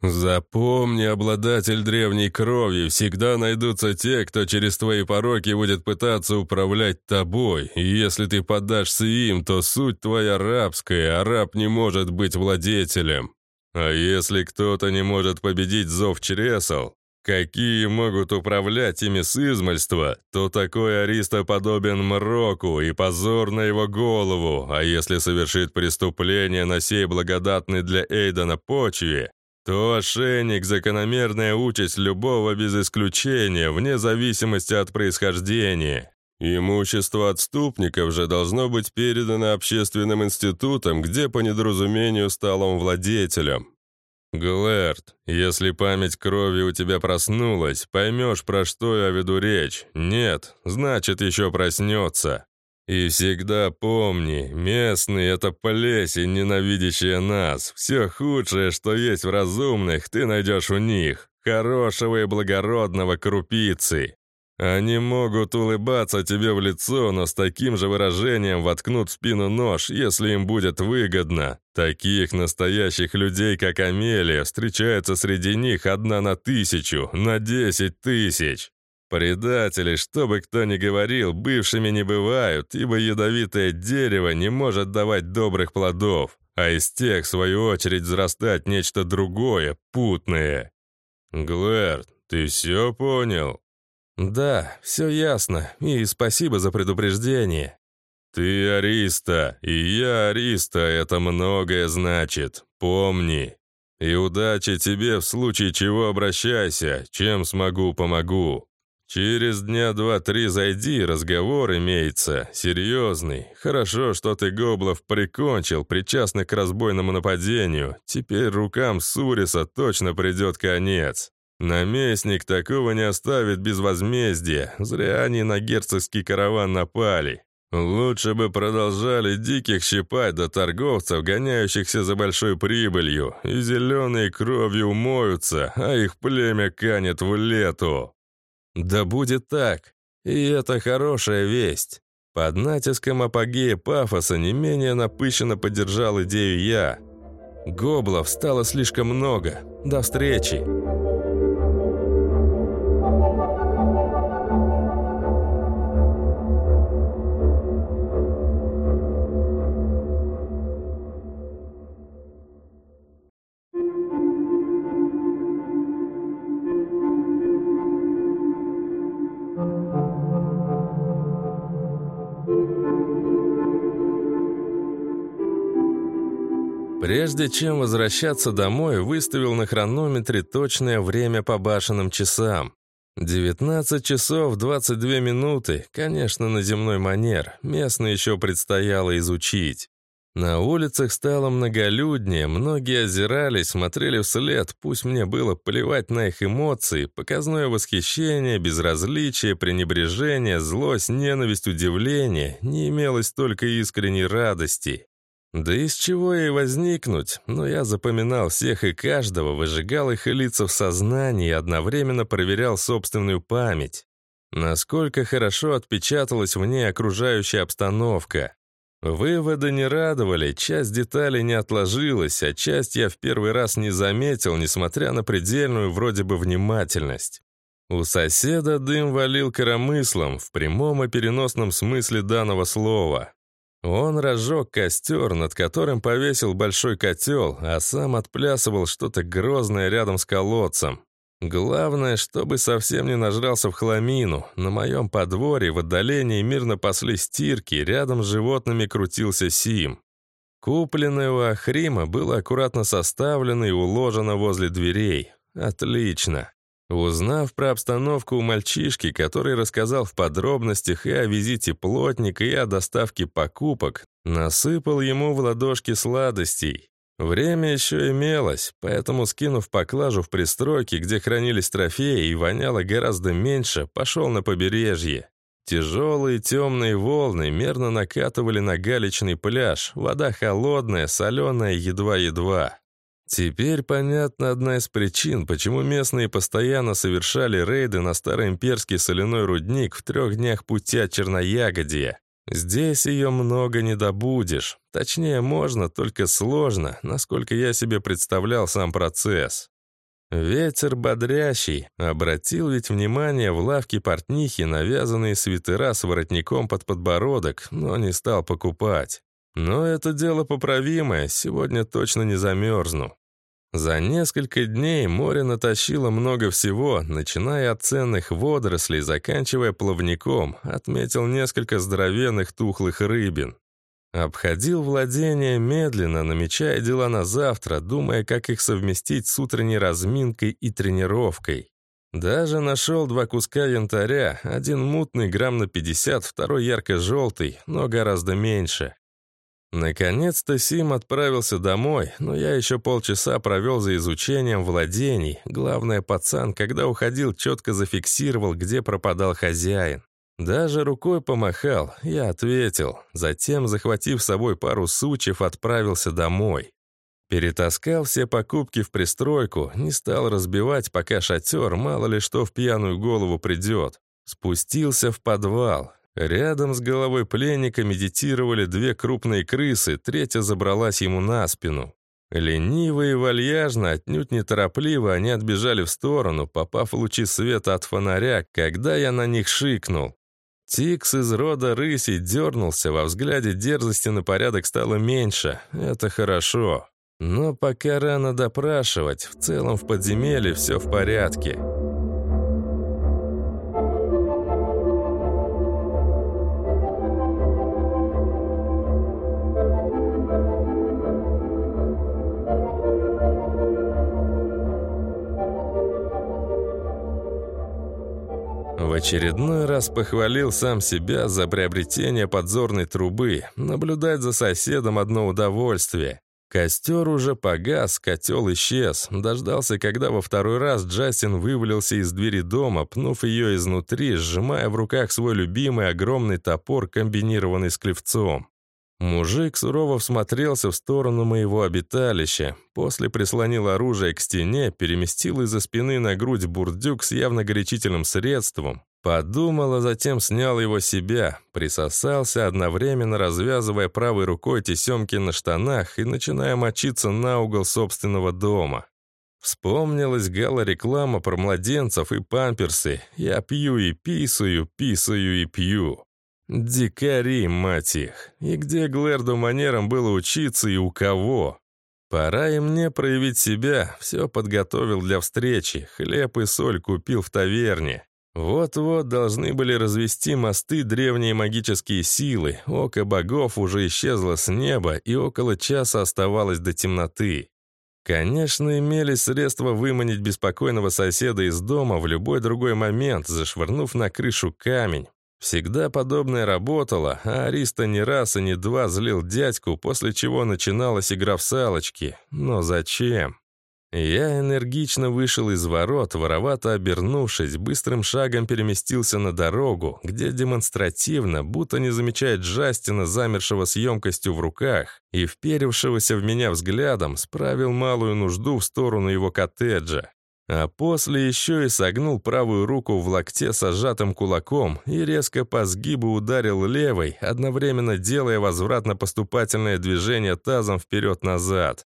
Запомни, обладатель древней крови, всегда найдутся те, кто через твои пороки будет пытаться управлять тобой, и если ты поддашься им, то суть твоя рабская, а раб не может быть владетелем. А если кто-то не может победить зов чресел, Какие могут управлять ими с измальства, то такой ариста подобен мроку и позор на его голову, а если совершит преступление на сей благодатной для Эйдана почве, то ошейник – закономерная участь любого без исключения, вне зависимости от происхождения. Имущество отступников же должно быть передано общественным институтам, где по недоразумению стал он владетелем. «Глэрд, если память крови у тебя проснулась, поймешь, про что я веду речь. Нет, значит, еще проснется. И всегда помни, местные — это плесень, ненавидящая нас. Все худшее, что есть в разумных, ты найдешь у них. Хорошего и благородного крупицы. Они могут улыбаться тебе в лицо, но с таким же выражением воткнут в спину нож, если им будет выгодно. Таких настоящих людей, как Амелия, встречается среди них одна на тысячу, на десять тысяч. Предатели, что бы кто ни говорил, бывшими не бывают, ибо ядовитое дерево не может давать добрых плодов, а из тех, в свою очередь, взрастать нечто другое, путное. Глэрд, ты все понял? «Да, все ясно, и спасибо за предупреждение». «Ты Ариста, и я Ариста, это многое значит. Помни». И удачи тебе, в случае чего обращайся. Чем смогу, помогу. Через дня два-три зайди, разговор имеется. Серьезный. Хорошо, что ты Гоблов прикончил, причастный к разбойному нападению. Теперь рукам Суриса точно придет конец. Наместник такого не оставит без возмездия. Зря они на герцогский караван напали. Лучше бы продолжали диких щипать до торговцев, гоняющихся за большой прибылью, и зеленые кровью умоются, а их племя канет в лету. Да будет так. И это хорошая весть. Под натиском апогея пафоса не менее напыщенно поддержал идею я. Гоблов стало слишком много. До встречи. Прежде чем возвращаться домой, выставил на хронометре точное время по башенным часам. 19 часов 22 минуты, конечно, на земной манер, местно еще предстояло изучить. На улицах стало многолюднее, многие озирались, смотрели вслед, пусть мне было плевать на их эмоции, показное восхищение, безразличие, пренебрежение, злость, ненависть, удивление, не имелось только искренней радости. Да из чего и возникнуть, но я запоминал всех и каждого, выжигал их лица в сознании и одновременно проверял собственную память. Насколько хорошо отпечаталась в ней окружающая обстановка. Выводы не радовали, часть деталей не отложилась, а часть я в первый раз не заметил, несмотря на предельную вроде бы внимательность. У соседа дым валил коромыслом, в прямом и переносном смысле данного слова. Он разжег костер, над которым повесил большой котел, а сам отплясывал что-то грозное рядом с колодцем. Главное, чтобы совсем не нажрался в хламину. На моем подворье в отдалении мирно пасли стирки, рядом с животными крутился Сим. Купленное у Ахрима было аккуратно составлено и уложено возле дверей. Отлично. Узнав про обстановку у мальчишки, который рассказал в подробностях и о визите плотника, и о доставке покупок, насыпал ему в ладошки сладостей. Время еще имелось, поэтому, скинув поклажу в пристройке, где хранились трофеи и воняло гораздо меньше, пошел на побережье. Тяжелые темные волны мерно накатывали на галечный пляж, вода холодная, соленая едва-едва. Теперь понятна одна из причин, почему местные постоянно совершали рейды на староимперский соляной рудник в трех днях пути от Черноягодья. Здесь ее много не добудешь. Точнее, можно, только сложно, насколько я себе представлял сам процесс. Ветер бодрящий, обратил ведь внимание в лавке портнихи навязанные свитера с воротником под подбородок, но не стал покупать. Но это дело поправимое, сегодня точно не замерзну. За несколько дней море натащило много всего, начиная от ценных водорослей, заканчивая плавником, отметил несколько здоровенных тухлых рыбин. Обходил владение медленно, намечая дела на завтра, думая, как их совместить с утренней разминкой и тренировкой. Даже нашел два куска янтаря, один мутный грамм на 50, второй ярко-желтый, но гораздо меньше. Наконец-то Сим отправился домой, но я еще полчаса провел за изучением владений. Главное, пацан, когда уходил, четко зафиксировал, где пропадал хозяин. Даже рукой помахал, я ответил. Затем, захватив с собой пару сучьев, отправился домой. Перетаскал все покупки в пристройку, не стал разбивать пока шатер, мало ли что в пьяную голову придет. Спустился в подвал, Рядом с головой пленника медитировали две крупные крысы, третья забралась ему на спину. Лениво и вальяжно, отнюдь неторопливо, они отбежали в сторону, попав в лучи света от фонаря, когда я на них шикнул. Тикс из рода рыси дернулся, во взгляде дерзости на порядок стало меньше. Это хорошо. Но пока рано допрашивать, в целом в подземелье все в порядке. В очередной раз похвалил сам себя за приобретение подзорной трубы. Наблюдать за соседом одно удовольствие. Костер уже погас, котел исчез. Дождался, когда во второй раз Джастин вывалился из двери дома, пнув ее изнутри, сжимая в руках свой любимый огромный топор, комбинированный с клевцом. Мужик сурово всмотрелся в сторону моего обиталища, после прислонил оружие к стене, переместил из-за спины на грудь бурдюк с явно горячительным средством, подумал, а затем снял его себя, присосался, одновременно развязывая правой рукой тесемки на штанах и начиная мочиться на угол собственного дома. Вспомнилась гала-реклама про младенцев и памперсы «Я пью и писаю, писаю и пью». Дикари, мать их. И где Глэрду манерам было учиться и у кого? Пора и мне проявить себя. Все подготовил для встречи. Хлеб и соль купил в таверне. Вот-вот должны были развести мосты древние магические силы. Око богов уже исчезло с неба, и около часа оставалось до темноты. Конечно, имелись средства выманить беспокойного соседа из дома в любой другой момент, зашвырнув на крышу камень. Всегда подобное работало, а Ариста не раз и не два злил дядьку, после чего начиналась игра в салочки. Но зачем? Я энергично вышел из ворот, воровато обернувшись, быстрым шагом переместился на дорогу, где демонстративно, будто не замечает Джастина, замершего с емкостью в руках, и вперевшегося в меня взглядом, справил малую нужду в сторону его коттеджа. А после еще и согнул правую руку в локте с сжатым кулаком и резко по сгибу ударил левой, одновременно делая возвратно-поступательное движение тазом вперед-назад.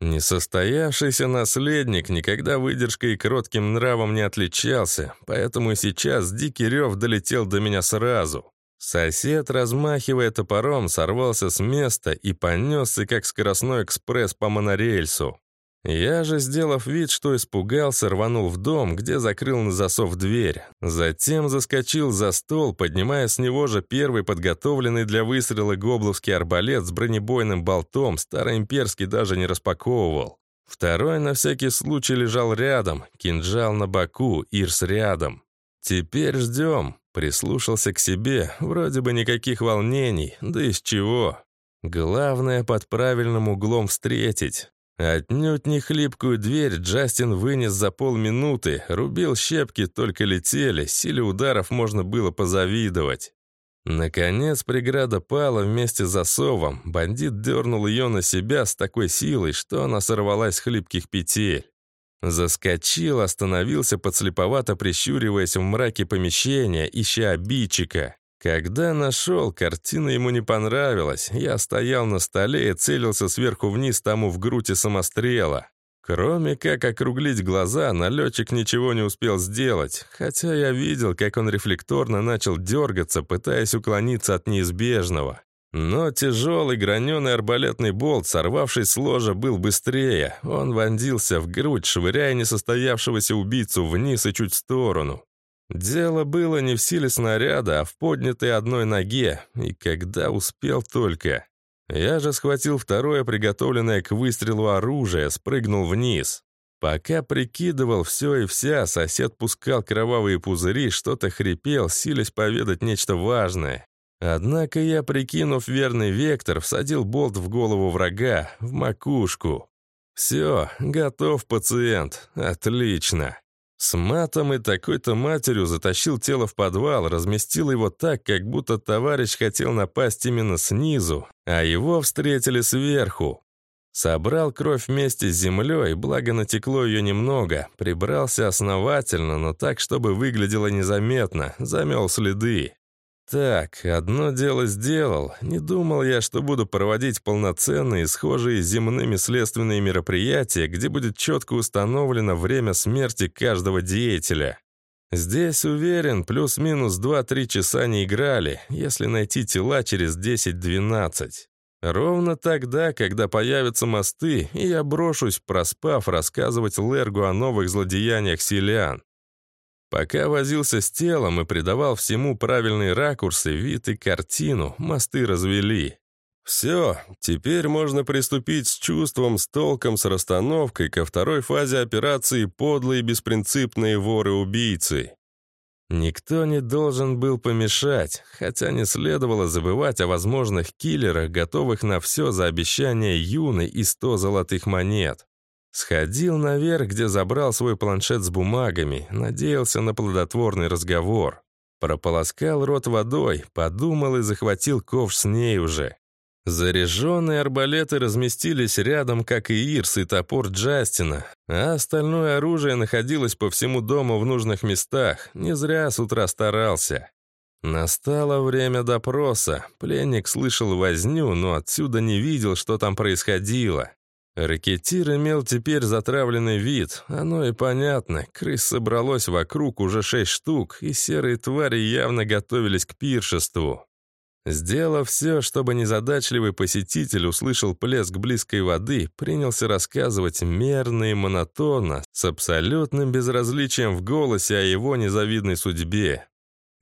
Несостоявшийся наследник никогда выдержкой и кротким нравом не отличался, поэтому и сейчас дикий рев долетел до меня сразу. Сосед, размахивая топором, сорвался с места и понесся, как скоростной экспресс по монорельсу. Я же, сделав вид, что испугался, рванул в дом, где закрыл на засов дверь. Затем заскочил за стол, поднимая с него же первый подготовленный для выстрела гобловский арбалет с бронебойным болтом, староимперский даже не распаковывал. Второй на всякий случай лежал рядом, кинжал на боку, Ирс рядом. «Теперь ждем», — прислушался к себе, вроде бы никаких волнений, да из чего. Главное под правильным углом встретить. Отнюдь не хлипкую дверь Джастин вынес за полминуты, рубил щепки, только летели, силе ударов можно было позавидовать. Наконец преграда пала вместе с засовом, бандит дернул ее на себя с такой силой, что она сорвалась с хлипких петель. Заскочил, остановился, подслеповато прищуриваясь в мраке помещения, ища обидчика. Когда нашел, картина ему не понравилась. Я стоял на столе и целился сверху вниз тому в грудь и самострела. Кроме как округлить глаза, налетчик ничего не успел сделать, хотя я видел, как он рефлекторно начал дергаться, пытаясь уклониться от неизбежного. Но тяжелый граненый арбалетный болт, сорвавшись с ложа, был быстрее. Он вонзился в грудь, швыряя несостоявшегося убийцу вниз и чуть в сторону. Дело было не в силе снаряда, а в поднятой одной ноге, и когда успел только. Я же схватил второе приготовленное к выстрелу оружие, спрыгнул вниз. Пока прикидывал все и вся, сосед пускал кровавые пузыри, что-то хрипел, силясь поведать нечто важное. Однако я, прикинув верный вектор, всадил болт в голову врага, в макушку. Все, готов пациент. Отлично. С матом и такой-то матерью затащил тело в подвал, разместил его так, как будто товарищ хотел напасть именно снизу, а его встретили сверху. Собрал кровь вместе с землей, благо натекло ее немного, прибрался основательно, но так, чтобы выглядело незаметно, замел следы. Так, одно дело сделал. Не думал я, что буду проводить полноценные, схожие с земными следственные мероприятия, где будет четко установлено время смерти каждого деятеля. Здесь, уверен, плюс-минус 2-3 часа не играли, если найти тела через 10-12. Ровно тогда, когда появятся мосты, и я брошусь, проспав, рассказывать Лергу о новых злодеяниях селян. Пока возился с телом и придавал всему правильные ракурсы, вид и картину, мосты развели. Все, теперь можно приступить с чувством, с толком, с расстановкой ко второй фазе операции «Подлые беспринципные воры-убийцы». Никто не должен был помешать, хотя не следовало забывать о возможных киллерах, готовых на все за обещание Юны и сто золотых монет. Сходил наверх, где забрал свой планшет с бумагами, надеялся на плодотворный разговор. Прополоскал рот водой, подумал и захватил ковш с ней уже. Заряженные арбалеты разместились рядом, как и Ирс и топор Джастина, а остальное оружие находилось по всему дому в нужных местах, не зря с утра старался. Настало время допроса. Пленник слышал возню, но отсюда не видел, что там происходило. Ракетир имел теперь затравленный вид. Оно и понятно. Крыс собралось вокруг уже шесть штук, и серые твари явно готовились к пиршеству. Сделав все, чтобы незадачливый посетитель услышал плеск близкой воды, принялся рассказывать мерно и монотонно, с абсолютным безразличием в голосе о его незавидной судьбе.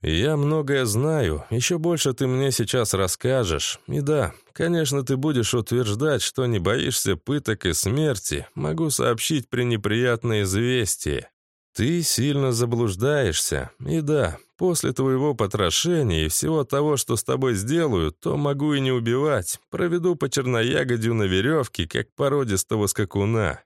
«Я многое знаю, еще больше ты мне сейчас расскажешь. И да, конечно, ты будешь утверждать, что не боишься пыток и смерти. Могу сообщить пренеприятное известие. Ты сильно заблуждаешься. И да, После твоего потрошения и всего того, что с тобой сделаю, то могу и не убивать. Проведу по черноягодью на веревке, как породистого скакуна.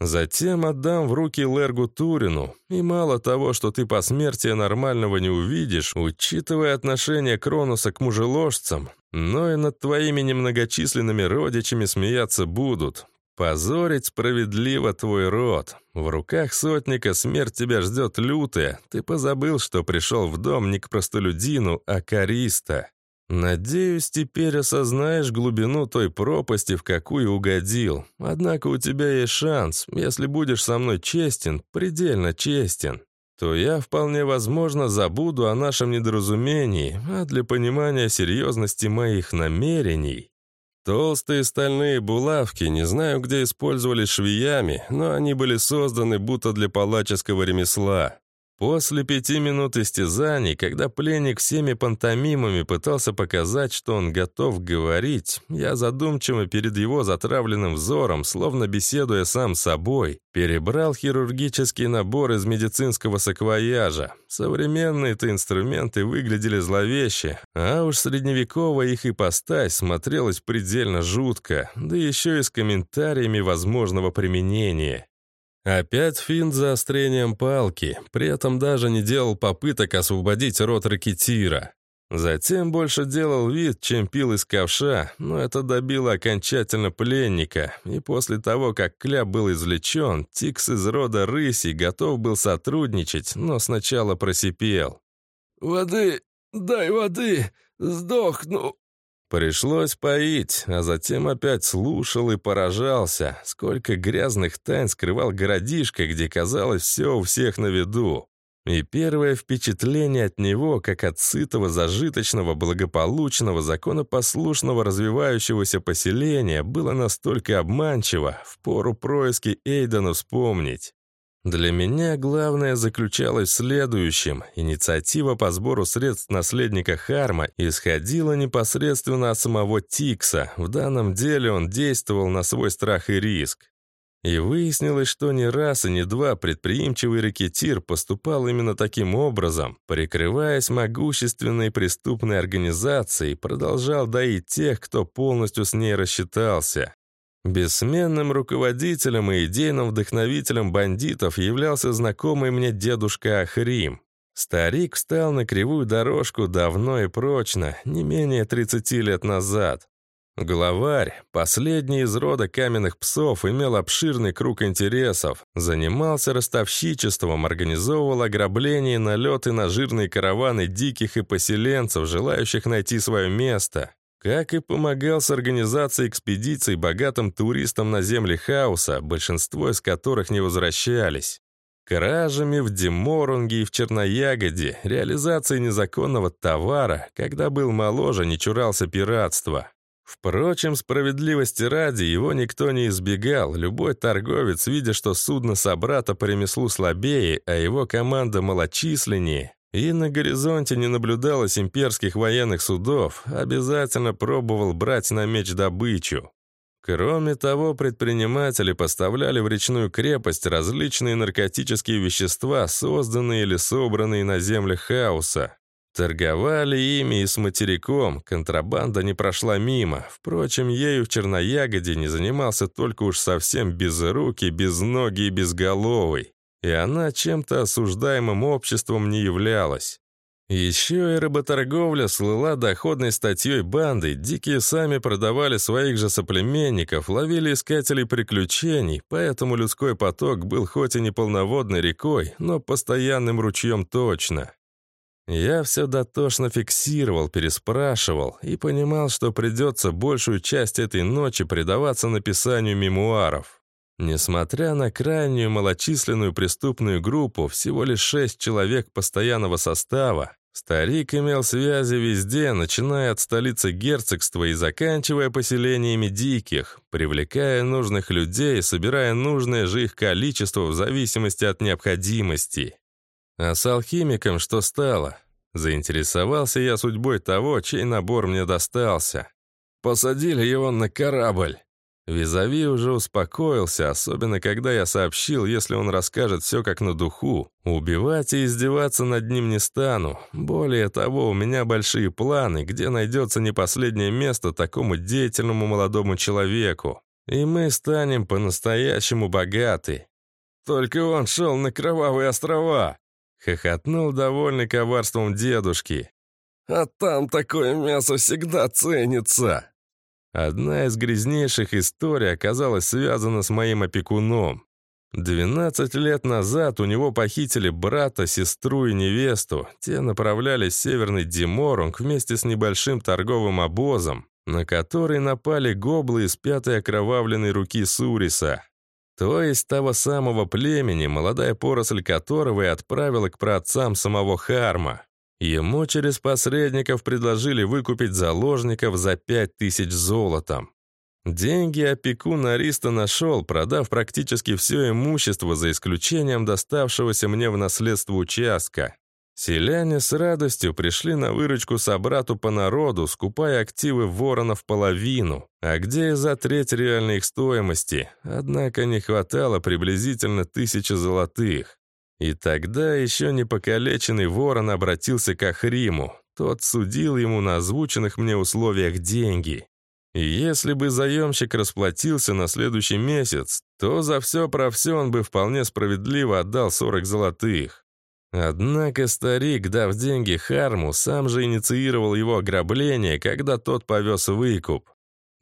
Затем отдам в руки Лергу Турину. И мало того, что ты посмертия нормального не увидишь, учитывая отношение Кронуса к мужеложцам, но и над твоими немногочисленными родичами смеяться будут. Позорить справедливо твой род. В руках сотника смерть тебя ждет лютая. Ты позабыл, что пришел в дом не к простолюдину, а к ариста. Надеюсь, теперь осознаешь глубину той пропасти, в какую угодил. Однако у тебя есть шанс. Если будешь со мной честен, предельно честен, то я вполне возможно забуду о нашем недоразумении, а для понимания серьезности моих намерений Толстые стальные булавки, не знаю, где использовались швеями, но они были созданы будто для палаческого ремесла. После пяти минут истязаний, когда пленник всеми пантомимами пытался показать, что он готов говорить, я задумчиво перед его затравленным взором, словно беседуя сам с собой, перебрал хирургический набор из медицинского саквояжа. Современные-то инструменты выглядели зловеще, а уж средневековая их ипостась смотрелась предельно жутко, да еще и с комментариями возможного применения. Опять финт заострением палки, при этом даже не делал попыток освободить рот ракетира. Затем больше делал вид, чем пил из ковша, но это добило окончательно пленника, и после того, как кляп был извлечен, Тикс из рода рыси готов был сотрудничать, но сначала просипел. «Воды! Дай воды! Сдохну!» Пришлось поить, а затем опять слушал и поражался, сколько грязных тайн скрывал городишко, где казалось все у всех на виду. И первое впечатление от него, как от сытого, зажиточного, благополучного, законопослушного, развивающегося поселения, было настолько обманчиво, впору происки Эйдена вспомнить. Для меня главное заключалось в следующем. Инициатива по сбору средств наследника Харма исходила непосредственно от самого Тикса. В данном деле он действовал на свой страх и риск. И выяснилось, что ни раз и ни два предприимчивый ракетир поступал именно таким образом, прикрываясь могущественной преступной организацией, продолжал доить тех, кто полностью с ней рассчитался. Бессменным руководителем и идейным вдохновителем бандитов являлся знакомый мне дедушка Ахрим. Старик встал на кривую дорожку давно и прочно, не менее 30 лет назад. Главарь, последний из рода каменных псов, имел обширный круг интересов, занимался ростовщичеством, организовывал ограбления и налеты на жирные караваны диких и поселенцев, желающих найти свое место. Как и помогал с организацией экспедиций богатым туристам на земли хаоса, большинство из которых не возвращались. Кражами в Деморунге и в Черноягоде, реализацией незаконного товара, когда был моложе, не чурался пиратства. Впрочем, справедливости ради, его никто не избегал. Любой торговец, видя, что судно собрата по ремеслу слабее, а его команда малочисленнее, и на горизонте не наблюдалось имперских военных судов, обязательно пробовал брать на меч добычу. Кроме того, предприниматели поставляли в речную крепость различные наркотические вещества, созданные или собранные на землях хаоса. Торговали ими и с материком, контрабанда не прошла мимо. Впрочем, ею в Черноягоде не занимался только уж совсем безрукий, безногий и безголовый. И она чем-то осуждаемым обществом не являлась. Еще и работорговля слыла доходной статьей банды, дикие сами продавали своих же соплеменников, ловили искателей приключений, поэтому людской поток был хоть и не полноводной рекой, но постоянным ручьем точно. Я все дотошно фиксировал, переспрашивал и понимал, что придется большую часть этой ночи предаваться написанию мемуаров. Несмотря на крайнюю малочисленную преступную группу, всего лишь шесть человек постоянного состава, старик имел связи везде, начиная от столицы герцогства и заканчивая поселениями диких, привлекая нужных людей, собирая нужное же их количество в зависимости от необходимости. А с алхимиком что стало? Заинтересовался я судьбой того, чей набор мне достался. Посадили его на корабль. Визави уже успокоился, особенно когда я сообщил, если он расскажет все как на духу. Убивать и издеваться над ним не стану. Более того, у меня большие планы, где найдется не последнее место такому деятельному молодому человеку. И мы станем по-настоящему богаты. Только он шел на Кровавые острова. Хохотнул довольный коварством дедушки. «А там такое мясо всегда ценится!» Одна из грязнейших историй оказалась связана с моим опекуном. 12 лет назад у него похитили брата, сестру и невесту. Те направлялись в Северный Диморунг вместе с небольшим торговым обозом, на который напали гоблы из пятой окровавленной руки Суриса. То есть того самого племени, молодая поросль которого и отправила к праотцам самого Харма. Ему через посредников предложили выкупить заложников за пять тысяч золотом. Деньги опекун Ариста нашел, продав практически все имущество, за исключением доставшегося мне в наследство участка. Селяне с радостью пришли на выручку собрату по народу, скупая активы ворона в половину, а где и за треть реальной их стоимости, однако не хватало приблизительно тысячи золотых. И тогда еще не покалеченный ворон обратился к Ахриму. Тот судил ему на озвученных мне условиях деньги. И если бы заемщик расплатился на следующий месяц, то за все про все он бы вполне справедливо отдал 40 золотых. Однако старик, дав деньги Харму, сам же инициировал его ограбление, когда тот повез выкуп.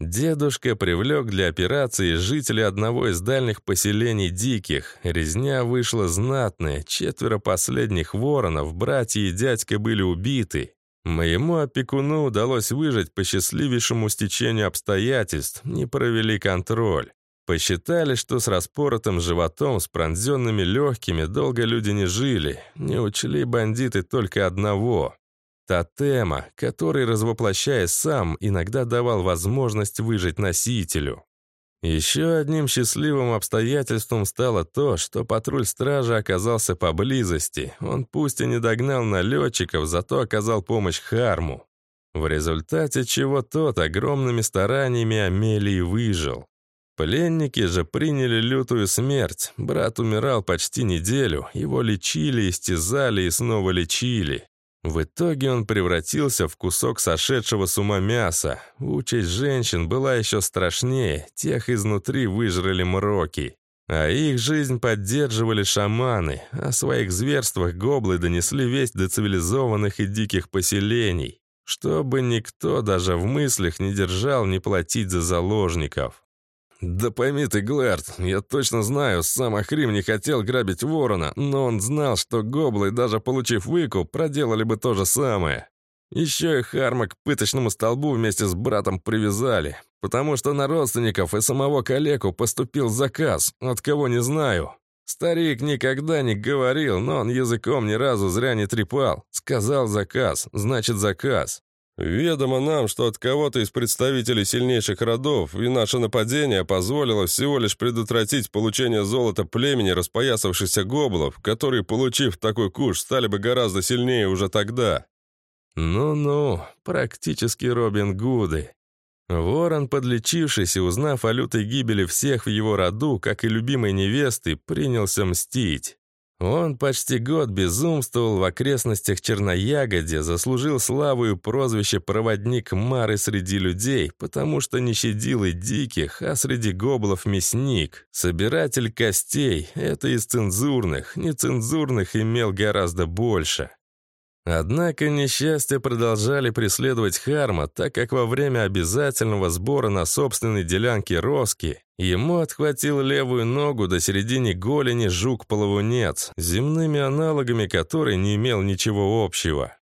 Дедушка привлек для операции жителей одного из дальних поселений диких. Резня вышла знатная, четверо последних воронов, братья и дядька были убиты. Моему опекуну удалось выжить по счастливейшему стечению обстоятельств, не провели контроль. Посчитали, что с распоротым животом, с пронзенными легкими долго люди не жили. Не учли бандиты только одного — тотема, который, развоплощаясь сам, иногда давал возможность выжить носителю. Еще одним счастливым обстоятельством стало то, что патруль стражи оказался поблизости. Он пусть и не догнал налетчиков, зато оказал помощь Харму. В результате чего тот огромными стараниями Амелии выжил. Пленники же приняли лютую смерть. Брат умирал почти неделю. Его лечили, истязали и снова лечили. В итоге он превратился в кусок сошедшего с ума мяса. Участь женщин была еще страшнее. Тех изнутри выжрали мроки. А их жизнь поддерживали шаманы. О своих зверствах гоблы донесли весть до цивилизованных и диких поселений. Чтобы никто даже в мыслях не держал не платить за заложников. «Да пойми ты, Глэрд, я точно знаю, сам Ахрим не хотел грабить ворона, но он знал, что гоблы, даже получив выкуп, проделали бы то же самое. Еще и Харма к пыточному столбу вместе с братом привязали, потому что на родственников и самого калеку поступил заказ, от кого не знаю. Старик никогда не говорил, но он языком ни разу зря не трепал. Сказал заказ, значит заказ. Ведомо нам, что от кого-то из представителей сильнейших родов и наше нападение позволило всего лишь предотвратить получение золота племени распоясавшихся гоблов, которые, получив такой куш, стали бы гораздо сильнее уже тогда. Ну-ну, практически Робин Гуды. Ворон, подлечившись и узнав о лютой гибели всех в его роду, как и любимой невесты, принялся мстить. Он почти год безумствовал в окрестностях Черноягоде, заслужил славу и прозвище «проводник Мары среди людей», потому что не щадил и диких, а среди гоблов мясник. Собиратель костей — это из цензурных, нецензурных имел гораздо больше. Однако несчастья продолжали преследовать Харма, так как во время обязательного сбора на собственной делянке Роски ему отхватил левую ногу до середины голени жук-половунец, земными аналогами которой не имел ничего общего.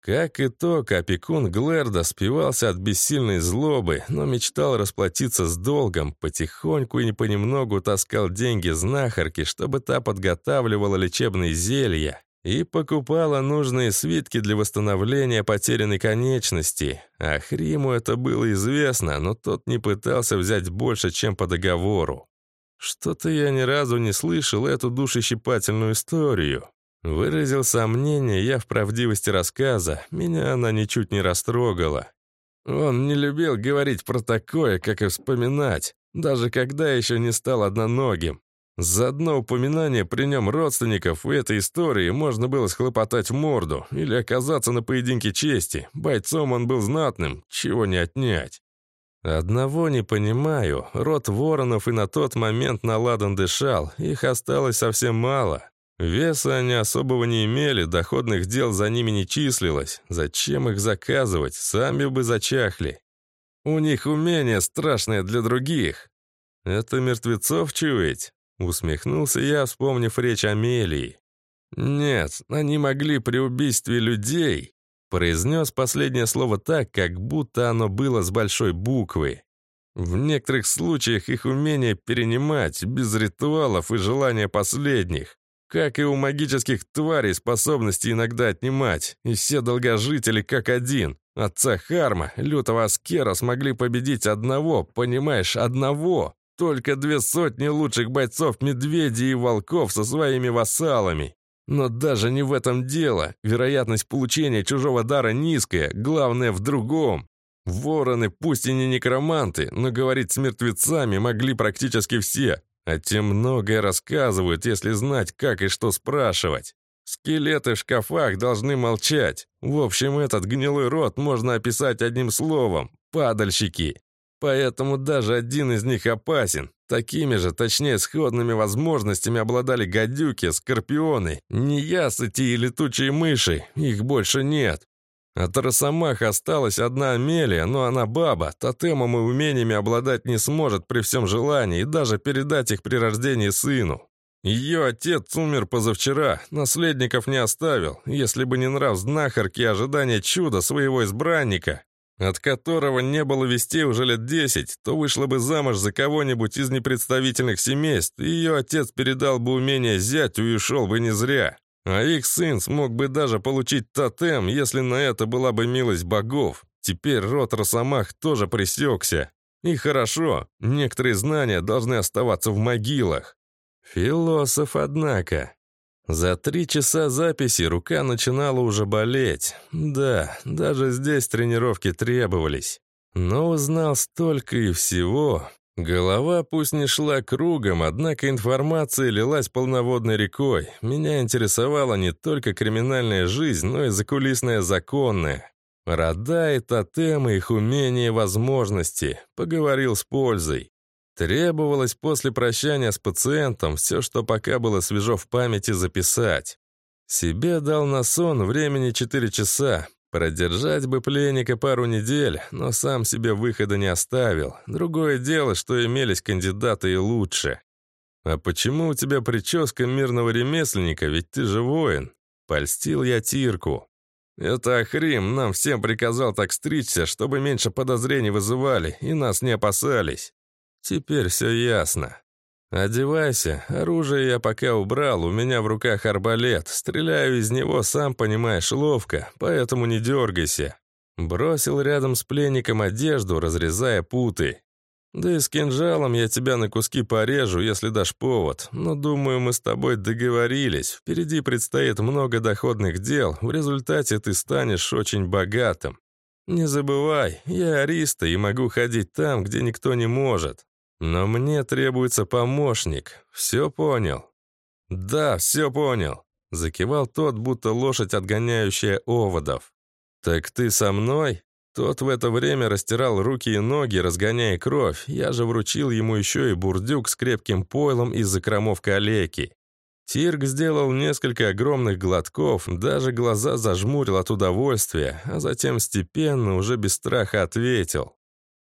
Как итог, опекун Глэрда спивался от бессильной злобы, но мечтал расплатиться с долгом, потихоньку и понемногу таскал деньги знахарки, чтобы та подготавливала лечебные зелья, и покупала нужные свитки для восстановления потерянной конечности. А Хриму это было известно, но тот не пытался взять больше, чем по договору. Что-то я ни разу не слышал эту душещипательную историю. Выразил сомнение я в правдивости рассказа, меня она ничуть не растрогала. Он не любил говорить про такое, как и вспоминать, даже когда еще не стал одноногим. За одно упоминание при нем родственников в этой истории можно было схлопотать морду или оказаться на поединке чести. Бойцом он был знатным, чего не отнять. Одного не понимаю, род воронов и на тот момент наладан дышал, их осталось совсем мало. Веса они особого не имели, доходных дел за ними не числилось. Зачем их заказывать, сами бы зачахли. У них умение страшное для других. Это мертвецов чуять? Усмехнулся я, вспомнив речь Амелии. «Нет, они могли при убийстве людей», произнес последнее слово так, как будто оно было с большой буквы. В некоторых случаях их умение перенимать, без ритуалов и желания последних. Как и у магических тварей способности иногда отнимать. И все долгожители как один. Отца Харма, лютого Аскера смогли победить одного, понимаешь, одного. Только две сотни лучших бойцов медведей и волков со своими вассалами. Но даже не в этом дело. Вероятность получения чужого дара низкая, главное в другом. Вороны, пусть и не некроманты, но говорить с мертвецами могли практически все, а те многое рассказывают, если знать, как и что спрашивать. Скелеты в шкафах должны молчать. В общем, этот гнилой рот можно описать одним словом – падальщики. Поэтому даже один из них опасен. Такими же, точнее, сходными возможностями обладали гадюки, скорпионы, неясыти и летучие мыши. Их больше нет. От росомах осталась одна Амелия, но она баба, тотемом и умениями обладать не сможет при всем желании и даже передать их при рождении сыну. Ее отец умер позавчера, наследников не оставил. Если бы не нрав знахарки и ожидание чуда своего избранника, от которого не было вестей уже лет десять, то вышла бы замуж за кого-нибудь из непредставительных семейств, и ее отец передал бы умение зятю и ушел бы не зря. А их сын смог бы даже получить тотем, если на это была бы милость богов. Теперь род Росомах тоже пресекся. И хорошо, некоторые знания должны оставаться в могилах. Философ, однако. За три часа записи рука начинала уже болеть. Да, даже здесь тренировки требовались. Но узнал столько и всего. Голова пусть не шла кругом, однако информация лилась полноводной рекой. Меня интересовала не только криминальная жизнь, но и закулисная законная. Рода и тотемы, их умения и возможности. Поговорил с пользой. Требовалось после прощания с пациентом все, что пока было свежо в памяти, записать. Себе дал на сон времени 4 часа. Продержать бы пленника пару недель, но сам себе выхода не оставил. Другое дело, что имелись кандидаты и лучше. «А почему у тебя прическа мирного ремесленника, ведь ты же воин?» Польстил я Тирку. «Это Ахрим нам всем приказал так стричься, чтобы меньше подозрений вызывали и нас не опасались. Теперь все ясно. Одевайся, оружие я пока убрал, у меня в руках арбалет. Стреляю из него, сам понимаешь, ловко, поэтому не дергайся. Бросил рядом с пленником одежду, разрезая путы. Да и с кинжалом я тебя на куски порежу, если дашь повод. Но думаю, мы с тобой договорились. Впереди предстоит много доходных дел. В результате ты станешь очень богатым. Не забывай, я ариста и могу ходить там, где никто не может. Но мне требуется помощник. Все понял?» «Да, все понял», — закивал тот, будто лошадь, отгоняющая оводов. «Так ты со мной?» Тот в это время растирал руки и ноги, разгоняя кровь. Я же вручил ему еще и бурдюк с крепким пойлом из закромов калеки. Тирк сделал несколько огромных глотков, даже глаза зажмурил от удовольствия, а затем степенно, уже без страха ответил.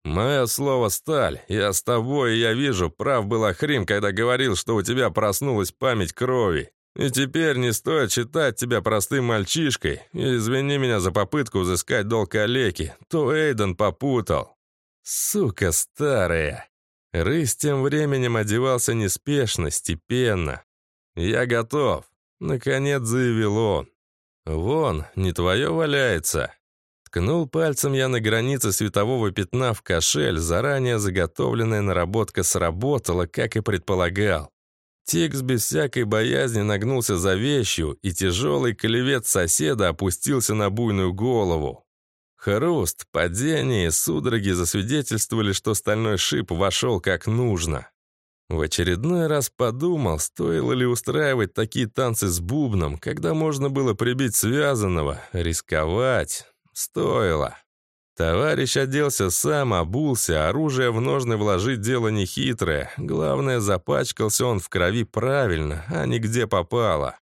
«Мое слово сталь. Я с тобой, и я вижу, прав был Ахрим, когда говорил, что у тебя проснулась память крови. И теперь не стоит считать тебя простым мальчишкой. И извини меня за попытку взыскать долг Олеки. То Эйден попутал». «Сука старая!» Рысь тем временем одевался неспешно, степенно. «Я готов», — наконец заявил он. «Вон, не твое валяется». Ткнул пальцем я на границе светового пятна в кошель, заранее заготовленная наработка сработала, как и предполагал. Текс без всякой боязни нагнулся за вещью, и тяжелый клевет соседа опустился на буйную голову. Хруст, падение и судороги засвидетельствовали, что стальной шип вошел как нужно. В очередной раз подумал, стоило ли устраивать такие танцы с бубном, когда можно было прибить связанного, рисковать. Стоило. Товарищ оделся сам, обулся, оружие в ножны вложить дело нехитрое. Главное, запачкался он в крови правильно, а не где попало.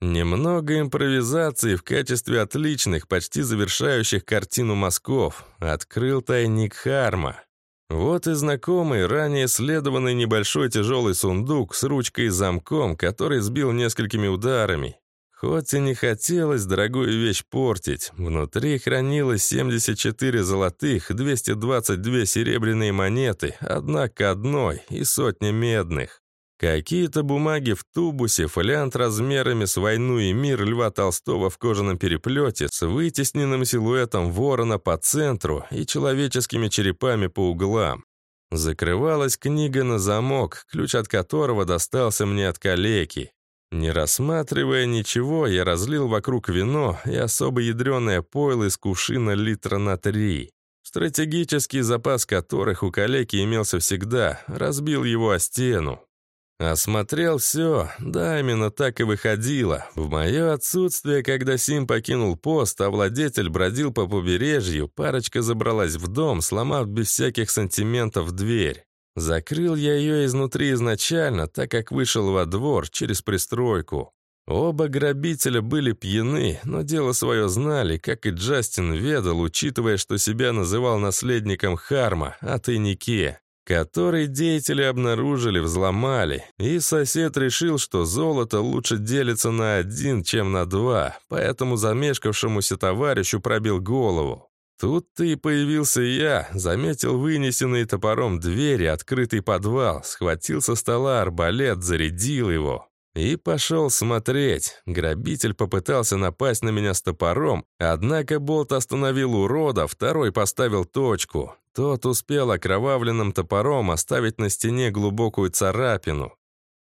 Немного импровизации в качестве отличных, почти завершающих картину мазков. Открыл тайник Харма. Вот и знакомый, ранее исследованный небольшой тяжелый сундук с ручкой и замком, который сбил несколькими ударами. Хоть и не хотелось дорогую вещь портить, внутри хранилось 74 золотых, 222 серебряные монеты, одна к одной и сотни медных. Какие-то бумаги в тубусе, фолиант размерами с «Войну и мир» Льва Толстого в кожаном переплете с вытесненным силуэтом ворона по центру и человеческими черепами по углам. Закрывалась книга на замок, ключ от которого достался мне от калеки. Не рассматривая ничего, я разлил вокруг вино и особо ядреное пойло из кувшина литра на три. Стратегический запас которых у калеки имелся всегда, разбил его о стену. Осмотрел все, да, именно так и выходило. В мое отсутствие, когда Сим покинул пост, а владетель бродил по побережью, парочка забралась в дом, сломав без всяких сантиментов дверь. Закрыл я ее изнутри изначально, так как вышел во двор через пристройку. Оба грабителя были пьяны, но дело свое знали, как и Джастин ведал, учитывая, что себя называл наследником Харма, о тайнике, который деятели обнаружили, взломали, и сосед решил, что золото лучше делится на один, чем на два, поэтому замешкавшемуся товарищу пробил голову. Тут-то и появился я, заметил вынесенные топором двери, открытый подвал, схватил со стола арбалет, зарядил его. И пошел смотреть. Грабитель попытался напасть на меня с топором, однако болт остановил урода, второй поставил точку. Тот успел окровавленным топором оставить на стене глубокую царапину.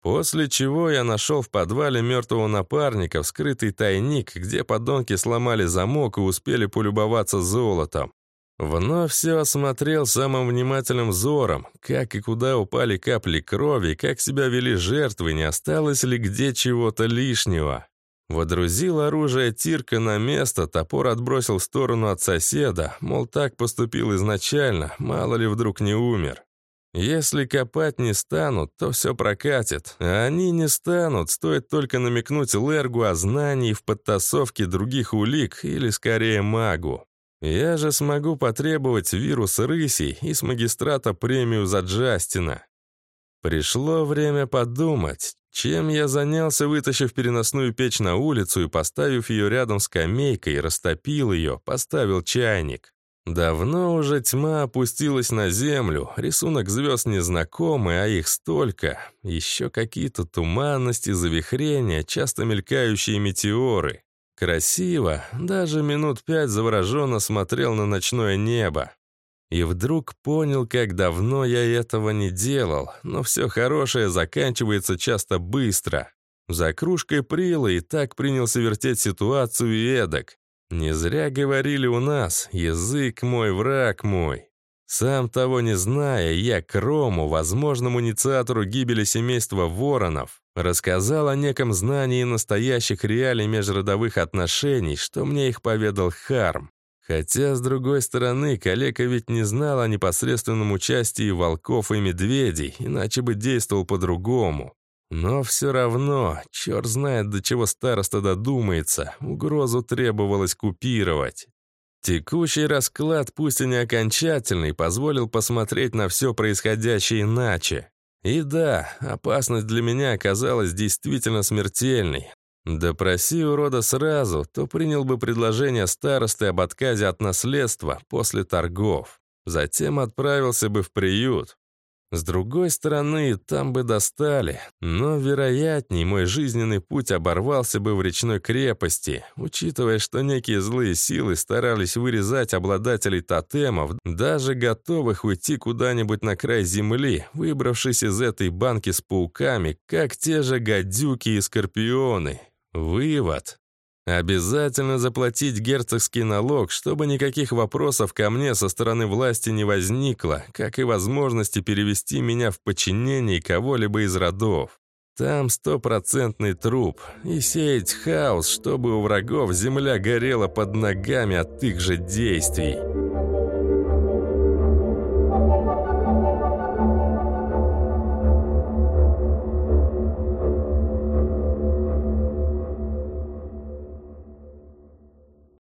После чего я нашел в подвале мертвого напарника вскрытый тайник, где подонки сломали замок и успели полюбоваться золотом. Вновь все осмотрел самым внимательным взором, как и куда упали капли крови, как себя вели жертвы, не осталось ли где чего-то лишнего. Водрузил оружие Тирка на место, топор отбросил в сторону от соседа, мол, так поступил изначально, мало ли вдруг не умер. Если копать не станут, то все прокатит. А они не станут, стоит только намекнуть Лергу о знании в подтасовке других улик или, скорее, магу. Я же смогу потребовать вирус рысей и с магистрата премию за Джастина. Пришло время подумать, чем я занялся, вытащив переносную печь на улицу и поставив ее рядом с скамейкой, растопил ее, поставил чайник. Давно уже тьма опустилась на землю, рисунок звезд незнакомый, а их столько. Еще какие-то туманности, завихрения, часто мелькающие метеоры. Красиво, даже минут пять завороженно смотрел на ночное небо. И вдруг понял, как давно я этого не делал, но все хорошее заканчивается часто быстро. За кружкой прила и так принялся вертеть ситуацию и эдак. Не зря говорили у нас «язык мой, враг мой». Сам того не зная, я Крому, возможному инициатору гибели семейства Воронов, рассказал о неком знании настоящих реалий межродовых отношений, что мне их поведал Харм. Хотя, с другой стороны, коллега ведь не знал о непосредственном участии волков и медведей, иначе бы действовал по-другому. Но все равно, черт знает, до чего староста додумается, угрозу требовалось купировать. Текущий расклад, пусть и не окончательный, позволил посмотреть на все происходящее иначе. И да, опасность для меня оказалась действительно смертельной. Допроси урода сразу, то принял бы предложение старосты об отказе от наследства после торгов. Затем отправился бы в приют. С другой стороны, там бы достали, но, вероятней, мой жизненный путь оборвался бы в речной крепости, учитывая, что некие злые силы старались вырезать обладателей тотемов, даже готовых уйти куда-нибудь на край земли, выбравшись из этой банки с пауками, как те же гадюки и скорпионы. Вывод. Обязательно заплатить герцогский налог, чтобы никаких вопросов ко мне со стороны власти не возникло, как и возможности перевести меня в подчинение кого-либо из родов. Там стопроцентный труп. И сеять хаос, чтобы у врагов земля горела под ногами от их же действий.